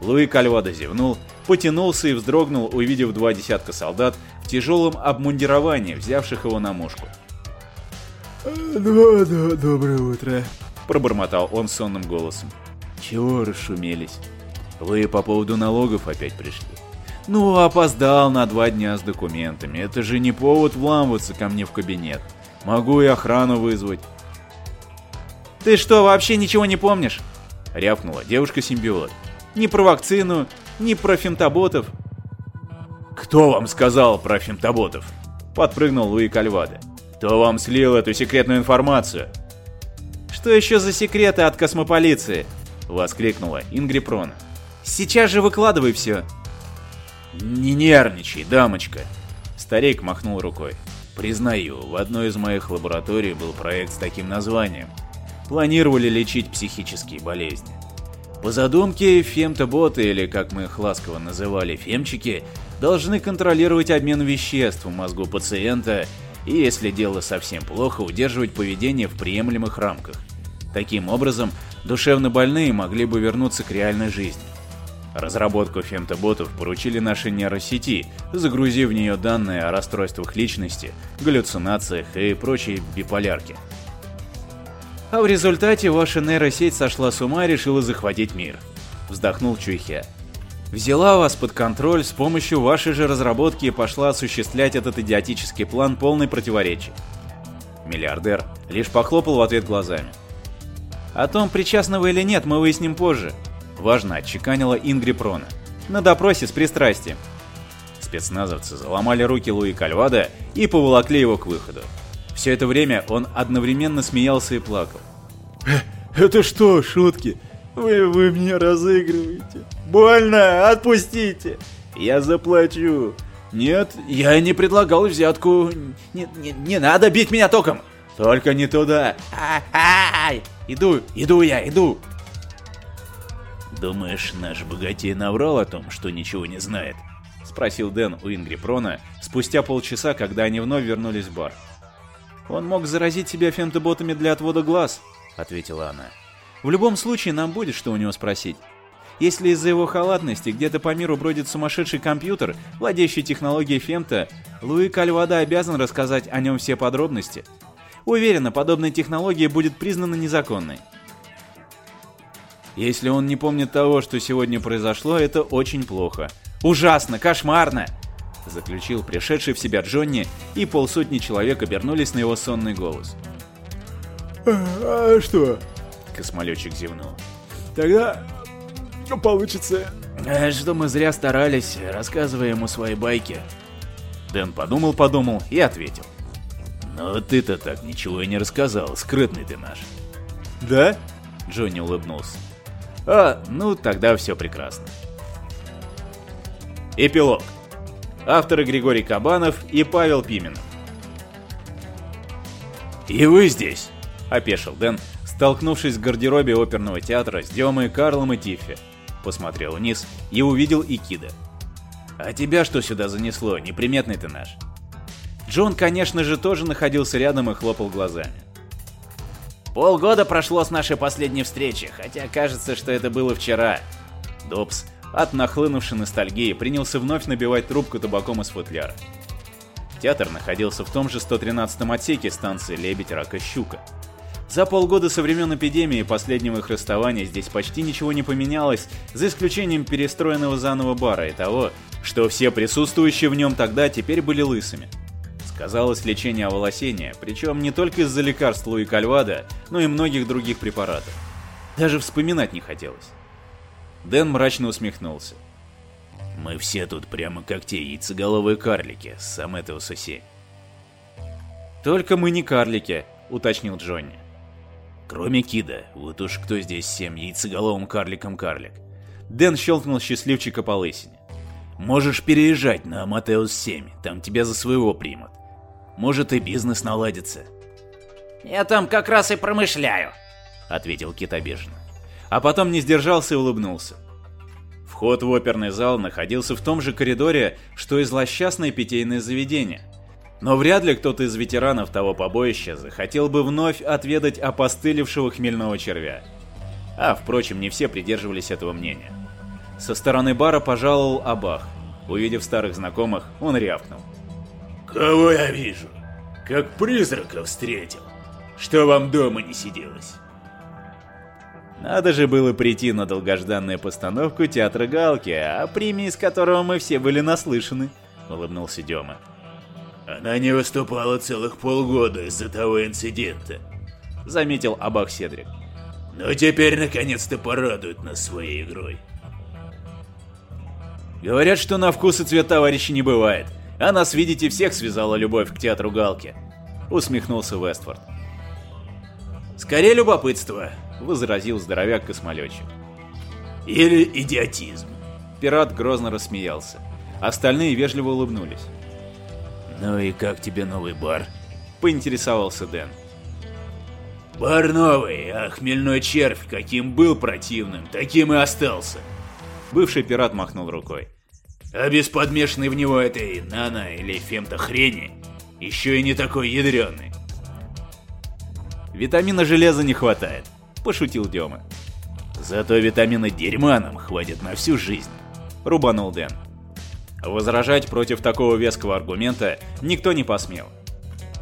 Луи Кальвадо зевнул, потянулся и вздрогнул, увидев два десятка солдат в тяжелом обмундировании, взявших его на мушку. «Да, да, доброе утро», — пробормотал он сонным голосом. «Чего расшумелись? Вы по поводу налогов опять пришли?» «Ну, опоздал на два дня с документами. Это же не повод вламываться ко мне в кабинет. Могу и охрану вызвать». «Ты что, вообще ничего не помнишь?» — рявкнула девушка-симбиот. «Ни про вакцину, ни про фемтоботов». «Кто вам сказал про фемтоботов?» — подпрыгнул Луи Кальваде. «Кто вам слил эту секретную информацию?» «Что еще за секреты от космополиции?» — воскликнула Ингри Прона. «Сейчас же выкладывай все!» «Не нервничай, дамочка!» Старик махнул рукой. «Признаю, в одной из моих лабораторий был проект с таким названием. Планировали лечить психические болезни. По задумке, фемтоботы, или как мы их ласково называли, фемчики, должны контролировать обмен веществ в мозгу пациента и, если дело совсем плохо, удерживать поведение в приемлемых рамках. Таким образом, душевно больные могли бы вернуться к реальной жизни. Разработку фемтоботов поручили нашей нейросети, загрузив в нее данные о расстройствах личности, галлюцинациях и прочей биполярке. А в результате ваша нейросеть сошла с ума и решила захватить мир. Вздохнул Чуйхе. Взяла вас под контроль с помощью вашей же разработки и пошла осуществлять этот идиотический план полный противоречий. Миллиардер лишь похлопал в ответ глазами. О том, причастны вы или нет, мы выясним позже. Важно отчеканила Ингри Прона. На допросе с пристрастием. Спецназовцы заломали руки Луи Кальвада и поволокли его к выходу. Все это время он одновременно смеялся и плакал. «Это что, шутки? Вы, вы меня разыгрываете? Больно! Отпустите! Я заплачу!» «Нет, я не предлагал взятку. Не, не, не надо бить меня током! Только не туда! Ай! Иду, иду я, иду!» «Думаешь, наш богатей наврал о том, что ничего не знает?» — спросил Дэн у Ингри Прона спустя полчаса, когда они вновь вернулись в бар. «Он мог заразить себя фентоботами для отвода глаз», — ответила она. «В любом случае, нам будет что у него спросить. Если из-за его халатности где-то по миру бродит сумасшедший компьютер, владеющий технологией фемта, Луи Кальвада обязан рассказать о нем все подробности. Уверена, подобная технология будет признана незаконной. Если он не помнит того, что сегодня произошло, это очень плохо. Ужасно, кошмарно! Заключил пришедший в себя Джонни, и полсотни человек обернулись на его сонный голос. «А, а что?» Космолетчик зевнул. «Тогда получится...» а «Что мы зря старались, рассказывая ему свои байки». Дэн подумал-подумал и ответил. «Но ты-то так ничего и не рассказал, скрытный ты наш». «Да?» Джонни улыбнулся. А, ну тогда все прекрасно. Эпилог. Авторы Григорий Кабанов и Павел Пименов. «И вы здесь?» – опешил Дэн, столкнувшись в гардеробе оперного театра с Демой, Карлом и Тиффи. Посмотрел вниз и увидел Икида. «А тебя что сюда занесло? Неприметный ты наш». Джон, конечно же, тоже находился рядом и хлопал глазами. Полгода прошло с нашей последней встречи, хотя кажется, что это было вчера. Добс, от нахлынувшей ностальгии, принялся вновь набивать трубку табаком из футляра. Театр находился в том же 113-м отсеке станции «Лебедь, рака, щука». За полгода со времен эпидемии и последнего их расставания здесь почти ничего не поменялось, за исключением перестроенного заново бара и того, что все присутствующие в нем тогда теперь были лысыми. Сказалось лечение оволосения, причем не только из-за лекарств Луи Кальвада, но и многих других препаратов. Даже вспоминать не хотелось. Дэн мрачно усмехнулся. Мы все тут прямо как те яйцеголовые карлики с Саметеуса 7. Только мы не карлики, уточнил Джонни. Кроме Кида, вот уж кто здесь всем яйцеголовым карликом карлик. Дэн щелкнул счастливчика по лысине. Можешь переезжать на Аматеус 7, там тебя за своего примут. Может и бизнес наладится. Я там как раз и промышляю, ответил Кит обиженно. А потом не сдержался и улыбнулся. Вход в оперный зал находился в том же коридоре, что и злосчастное питейное заведение. Но вряд ли кто-то из ветеранов того побоища захотел бы вновь отведать опостылевшего хмельного червя. А, впрочем, не все придерживались этого мнения. Со стороны бара пожаловал Абах. Увидев старых знакомых, он рявкнул. Кого я вижу? Как призрака встретил. Что вам дома не сиделось? Надо же было прийти на долгожданную постановку театра Галки, о премии с которого мы все были наслышаны, улыбнулся Дема. Она не выступала целых полгода из-за того инцидента, заметил Абах Седрик. Но теперь наконец-то порадует нас своей игрой. Говорят, что на вкус и цвет товарища не бывает. А нас, видите, всех связала любовь к театру Галки. Усмехнулся Вестфорд. Скорее любопытство, возразил здоровяк-космолетчик. Или идиотизм. Пират грозно рассмеялся. Остальные вежливо улыбнулись. «Ну и как тебе новый бар?» – поинтересовался Дэн. «Бар новый, а хмельной червь каким был противным, таким и остался!» Бывший пират махнул рукой. А без подмешанной в него этой нано или фемто хрени, еще и не такой ядреный. Витамина железа не хватает, пошутил Дема. Зато витамина дерьма нам хватит на всю жизнь, рубанул Дэн. Возражать против такого веского аргумента никто не посмел.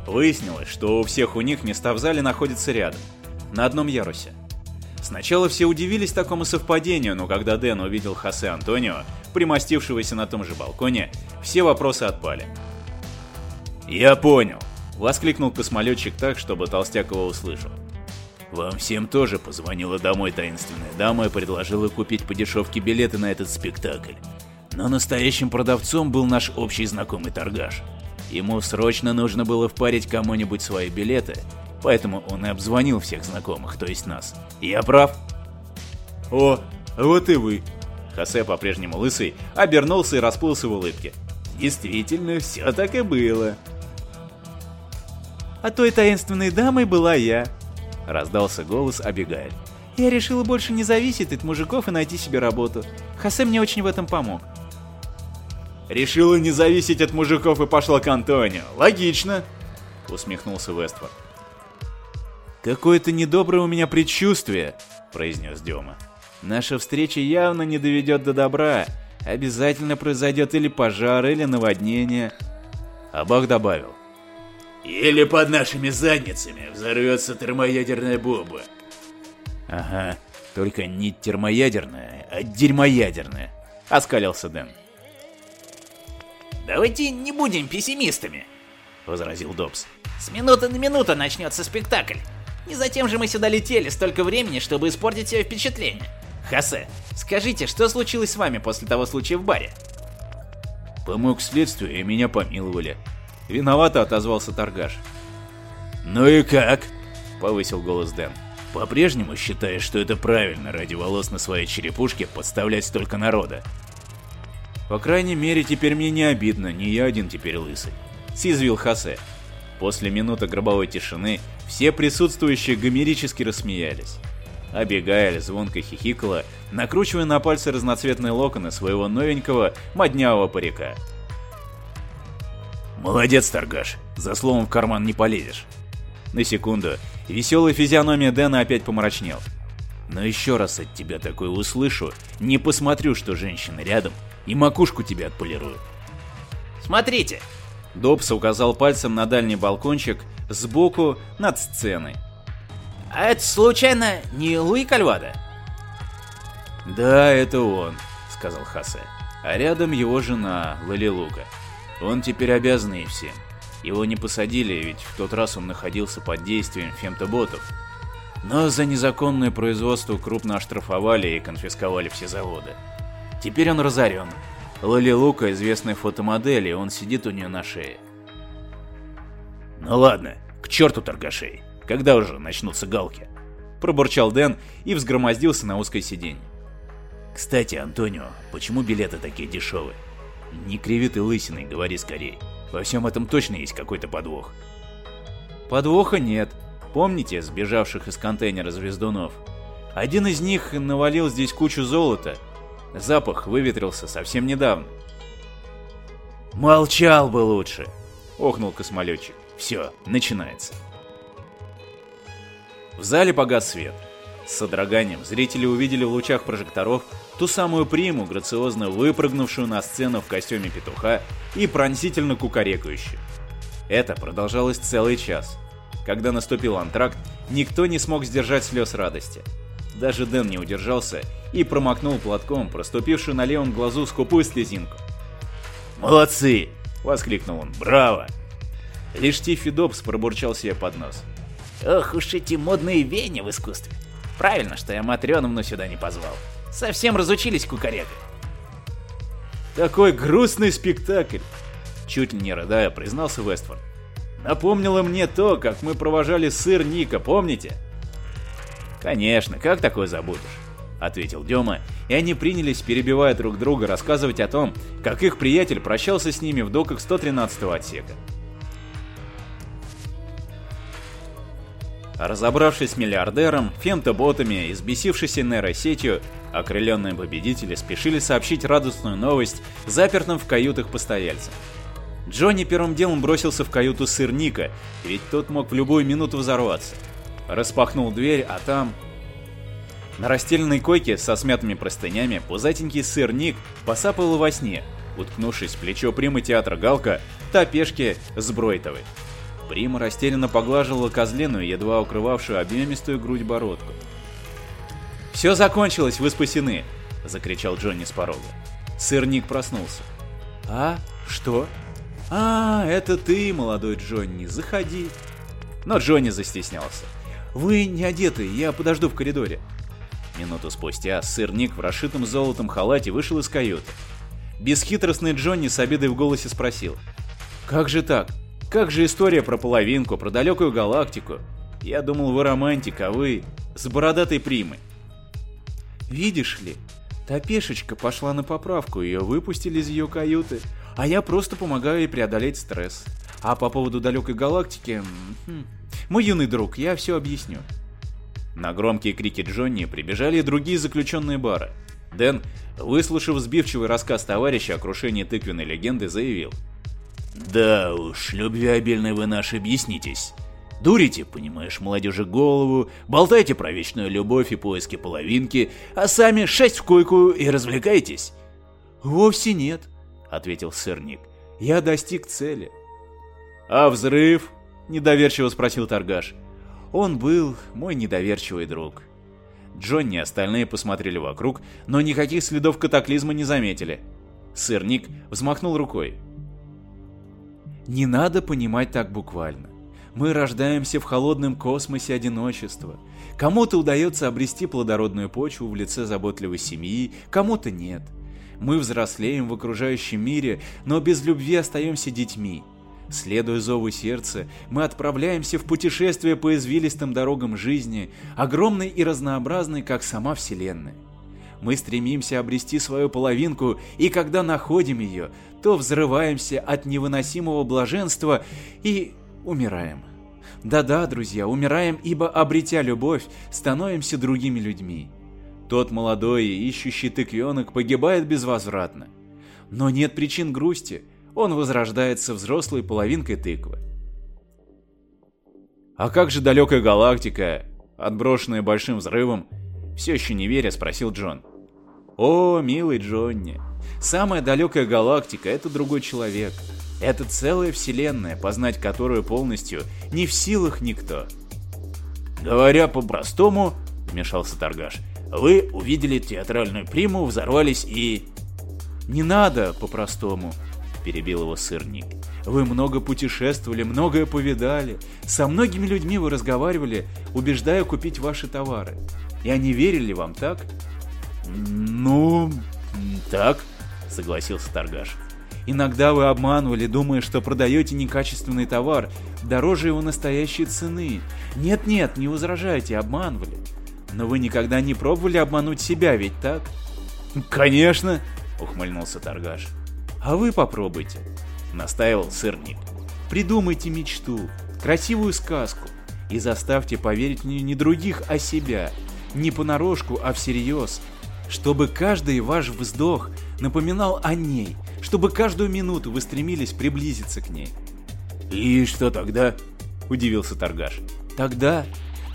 Выяснилось, что у всех у них места в зале находятся рядом, на одном ярусе. Сначала все удивились такому совпадению, но когда Дэн увидел Хосе Антонио, примостившегося на том же балконе, все вопросы отпали. «Я понял», — воскликнул космолетчик так, чтобы Толстяк его услышал. «Вам всем тоже позвонила домой таинственная дама и предложила купить по дешевке билеты на этот спектакль. Но настоящим продавцом был наш общий знакомый торгаш. Ему срочно нужно было впарить кому-нибудь свои билеты, поэтому он и обзвонил всех знакомых, то есть нас. Я прав? О, вот и вы. Хосе, по-прежнему лысый, обернулся и расплылся в улыбке. Действительно, все так и было. А той таинственной дамой была я. Раздался голос Абигаэль. Я решила больше не зависеть от мужиков и найти себе работу. Хосе мне очень в этом помог. Решила не зависеть от мужиков и пошла к Антонио. Логично, усмехнулся Вестфорд. «Какое-то недоброе у меня предчувствие», — произнес Дема. «Наша встреча явно не доведет до добра. Обязательно произойдет или пожар, или наводнение». Абах добавил. «Или под нашими задницами взорвется термоядерная бомба». «Ага, только не термоядерная, а дерьмоядерная», — оскалился Дэн. «Давайте не будем пессимистами», — возразил Добс. «С минуты на минуту начнется спектакль. Не затем же мы сюда летели столько времени, чтобы испортить себе впечатление. Хасе, скажите, что случилось с вами после того случая в баре? Помог следствию и меня помиловали. Виновато отозвался торгаш. Ну и как? Повысил голос Дэн. по-прежнему считаешь, что это правильно ради волос на своей черепушке подставлять столько народа? По крайней мере, теперь мне не обидно, не я один теперь лысый. Сизвил Хосе. После минуты гробовой тишины все присутствующие гомерически рассмеялись. Абигаэль звонко хихикала, накручивая на пальцы разноцветные локоны своего новенького моднявого парика. Молодец, торгаш, за словом в карман не полезешь. На секунду веселая физиономия Дэна опять помрачнел. Но еще раз от тебя такое услышу, не посмотрю, что женщина рядом, и макушку тебе отполирую. Смотрите! Добс указал пальцем на дальний балкончик сбоку над сценой. А это случайно не Луи Кальвада? Да, это он, сказал Хасе. А рядом его жена, Лалилука. Он теперь обязан ей всем. Его не посадили, ведь в тот раз он находился под действием фемтоботов. Но за незаконное производство крупно оштрафовали и конфисковали все заводы. Теперь он разорен. Лали Лука известная фотомодель, и он сидит у нее на шее. Ну ладно, к черту торгашей. Когда уже начнутся галки? Пробурчал Дэн и взгромоздился на узкое сиденье. Кстати, Антонио, почему билеты такие дешевые? Не криви ты лысиной, говори скорей. Во всем этом точно есть какой-то подвох. Подвоха нет. Помните сбежавших из контейнера звездунов? Один из них навалил здесь кучу золота. Запах выветрился совсем недавно. «Молчал бы лучше!» — охнул космолетчик. «Все, начинается». В зале погас свет. С содроганием зрители увидели в лучах прожекторов ту самую приму, грациозно выпрыгнувшую на сцену в костюме петуха и пронзительно кукарекающую. Это продолжалось целый час. Когда наступил антракт, никто не смог сдержать слез радости. Даже Дэн не удержался и промокнул платком проступившую на левом глазу скупую слезинку. «Молодцы!» — воскликнул он. «Браво!» Лишь Тиффи Добс пробурчал себе под нос. Ох уж эти модные веяния в искусстве. Правильно, что я Матрёновну сюда не позвал. Совсем разучились кукарекать. Такой грустный спектакль. Чуть не рыдая, признался Вестфорд. Напомнило мне то, как мы провожали сыр Ника, помните? Конечно, как такое забудешь? Ответил Дема, и они принялись, перебивая друг друга, рассказывать о том, как их приятель прощался с ними в доках 113 отсека. Разобравшись с миллиардером, фемтоботами и сбесившейся нейросетью, окрыленные победители спешили сообщить радостную новость запертым в каютах постояльцам. Джонни первым делом бросился в каюту сырника, ведь тот мог в любую минуту взорваться. Распахнул дверь, а там... На расстеленной койке со смятыми простынями пузатенький сырник посапывал во сне, уткнувшись в плечо примы театра Галка, та пешки с Бройтовой. Прима растерянно поглаживала козленную, едва укрывавшую объемистую грудь бородку. «Все закончилось, вы спасены!» — закричал Джонни с порога. Сырник проснулся. «А? Что? А, это ты, молодой Джонни, заходи!» Но Джонни застеснялся. «Вы не одеты, я подожду в коридоре». Минуту спустя сырник в расшитом золотом халате вышел из каюты. Бесхитростный Джонни с обидой в голосе спросил. «Как же так? Как же история про половинку, про далекую галактику? Я думал, вы романтик, а вы с бородатой примой. Видишь ли, та пешечка пошла на поправку, ее выпустили из ее каюты, а я просто помогаю ей преодолеть стресс. А по поводу далекой галактики... Хм, мой юный друг, я все объясню. На громкие крики Джонни прибежали и другие заключенные бара. Дэн, выслушав сбивчивый рассказ товарища о крушении тыквенной легенды, заявил – да уж, любвеобильны вы наш, объяснитесь. Дурите, понимаешь, молодежи голову, болтайте про вечную любовь и поиски половинки, а сами шесть в койку и развлекайтесь. Вовсе нет, ответил сырник. Я достиг цели. А взрыв? Недоверчиво спросил торгаш. Он был мой недоверчивый друг. Джонни и остальные посмотрели вокруг, но никаких следов катаклизма не заметили. Сырник взмахнул рукой. Не надо понимать так буквально. Мы рождаемся в холодном космосе одиночества. Кому-то удается обрести плодородную почву в лице заботливой семьи, кому-то нет. Мы взрослеем в окружающем мире, но без любви остаемся детьми. Следуя зову сердца, мы отправляемся в путешествие по извилистым дорогам жизни, огромной и разнообразной, как сама Вселенная. Мы стремимся обрести свою половинку, и когда находим ее, то взрываемся от невыносимого блаженства и умираем. Да-да, друзья, умираем, ибо, обретя любовь, становимся другими людьми. Тот молодой и ищущий тыквенок погибает безвозвратно. Но нет причин грусти, он возрождается взрослой половинкой тыквы. «А как же далекая галактика, отброшенная большим взрывом?» Все еще не веря, спросил Джон. «О, милый Джонни, самая далекая галактика — это другой человек. Это целая вселенная, познать которую полностью не в силах никто». «Говоря по-простому», — вмешался торгаш, — «вы увидели театральную приму, взорвались и...» «Не надо по-простому», — перебил его сырник. «Вы много путешествовали, многое повидали. Со многими людьми вы разговаривали, убеждая купить ваши товары. И они верили вам, так?» «Ну, так», — согласился торгаш. «Иногда вы обманывали, думая, что продаете некачественный товар, дороже его настоящей цены. Нет-нет, не возражайте, обманывали. Но вы никогда не пробовали обмануть себя, ведь так?» «Конечно!» — ухмыльнулся торгаш. «А вы попробуйте», — настаивал сырник. «Придумайте мечту, красивую сказку и заставьте поверить в нее не других, а себя. Не понарошку, а всерьез. Чтобы каждый ваш вздох напоминал о ней, чтобы каждую минуту вы стремились приблизиться к ней». «И что тогда?» — удивился торгаш. «Тогда,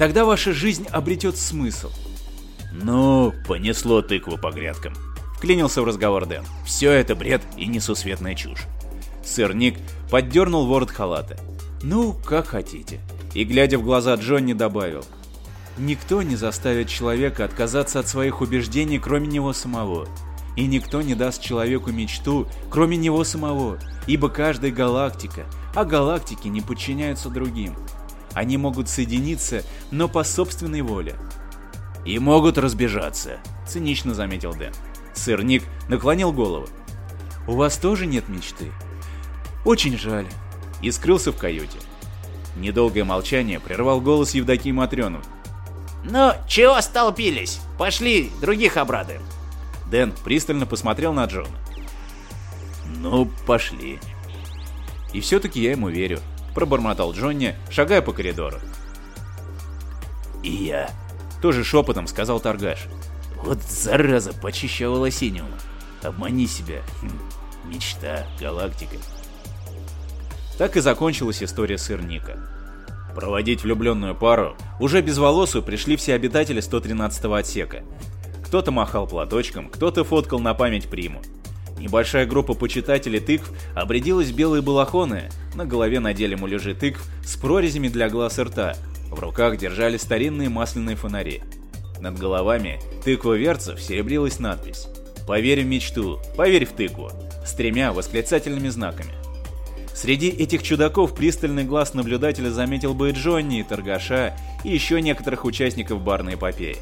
тогда ваша жизнь обретет смысл». «Ну, понесло тыкву по грядкам», Вклинился в разговор Дэн. Все это бред и несусветная чушь. Сырник поддернул ворот халата. Ну, как хотите. И глядя в глаза Джонни добавил. Никто не заставит человека отказаться от своих убеждений, кроме него самого. И никто не даст человеку мечту, кроме него самого, ибо каждая галактика, а галактики не подчиняются другим. Они могут соединиться, но по собственной воле. «И могут разбежаться», — цинично заметил Дэн. Сырник наклонил голову. «У вас тоже нет мечты?» «Очень жаль». И скрылся в каюте. Недолгое молчание прервал голос Евдокии Матрёновой. «Ну, чего столпились? Пошли, других обрадуем». Дэн пристально посмотрел на Джона. «Ну, пошли». «И все-таки я ему верю», — пробормотал Джонни, шагая по коридору. «И я», — тоже шепотом сказал торгаш. Вот зараза, почище волосениума. Обмани себя. Хм, мечта, галактика. Так и закончилась история сырника. Проводить влюбленную пару уже без волосу пришли все обитатели 113-го отсека. Кто-то махал платочком, кто-то фоткал на память приму. Небольшая группа почитателей тыкв обрядилась в белые балахоны, на голове надели муляжи тыкв с прорезями для глаз и рта, в руках держали старинные масляные фонари. Над головами тыквоверцев серебрилась надпись «Поверь в мечту, поверь в тыкву» с тремя восклицательными знаками. Среди этих чудаков пристальный глаз наблюдателя заметил бы и Джонни, и Торгаша, и еще некоторых участников барной эпопеи.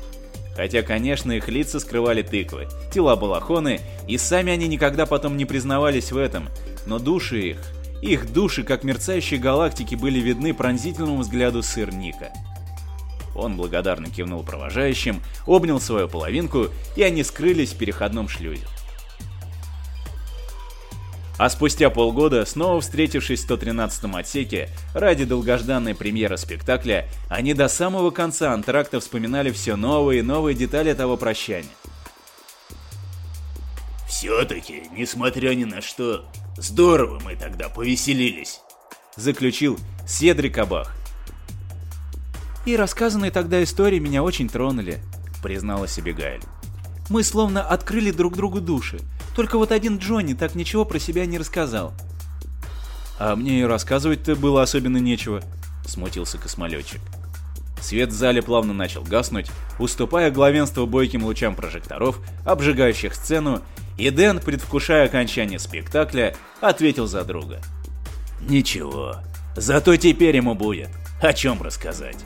Хотя, конечно, их лица скрывали тыквы, тела балахоны, и сами они никогда потом не признавались в этом, но души их, их души, как мерцающие галактики, были видны пронзительному взгляду сырника. Он благодарно кивнул провожающим, обнял свою половинку, и они скрылись в переходном шлюзе. А спустя полгода, снова встретившись в 113-м отсеке, ради долгожданной премьеры спектакля, они до самого конца антракта вспоминали все новые и новые детали того прощания. «Все-таки, несмотря ни на что, здорово мы тогда повеселились», заключил Седрик Абах, и рассказанные тогда истории меня очень тронули, призналась Эбигайль. Мы словно открыли друг другу души. Только вот один Джонни так ничего про себя не рассказал. А мне и рассказывать-то было особенно нечего, смутился космолетчик. Свет в зале плавно начал гаснуть, уступая главенство бойким лучам прожекторов, обжигающих сцену, и Дэн, предвкушая окончание спектакля, ответил за друга. «Ничего, зато теперь ему будет о чем рассказать».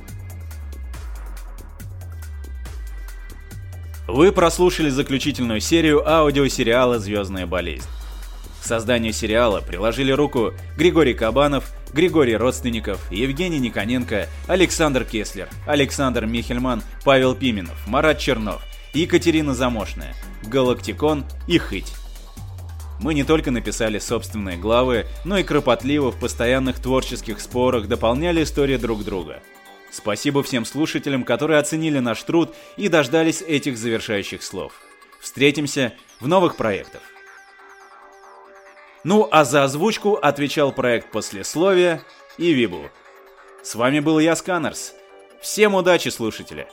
Вы прослушали заключительную серию аудиосериала «Звездная болезнь». К созданию сериала приложили руку Григорий Кабанов, Григорий Родственников, Евгений Никоненко, Александр Кеслер, Александр Михельман, Павел Пименов, Марат Чернов, Екатерина Замошная, Галактикон и Хыть. Мы не только написали собственные главы, но и кропотливо в постоянных творческих спорах дополняли истории друг друга. Спасибо всем слушателям, которые оценили наш труд и дождались этих завершающих слов. Встретимся в новых проектах. Ну а за озвучку отвечал проект «Послесловие» и Вибу. С вами был я, Сканерс. Всем удачи, слушатели!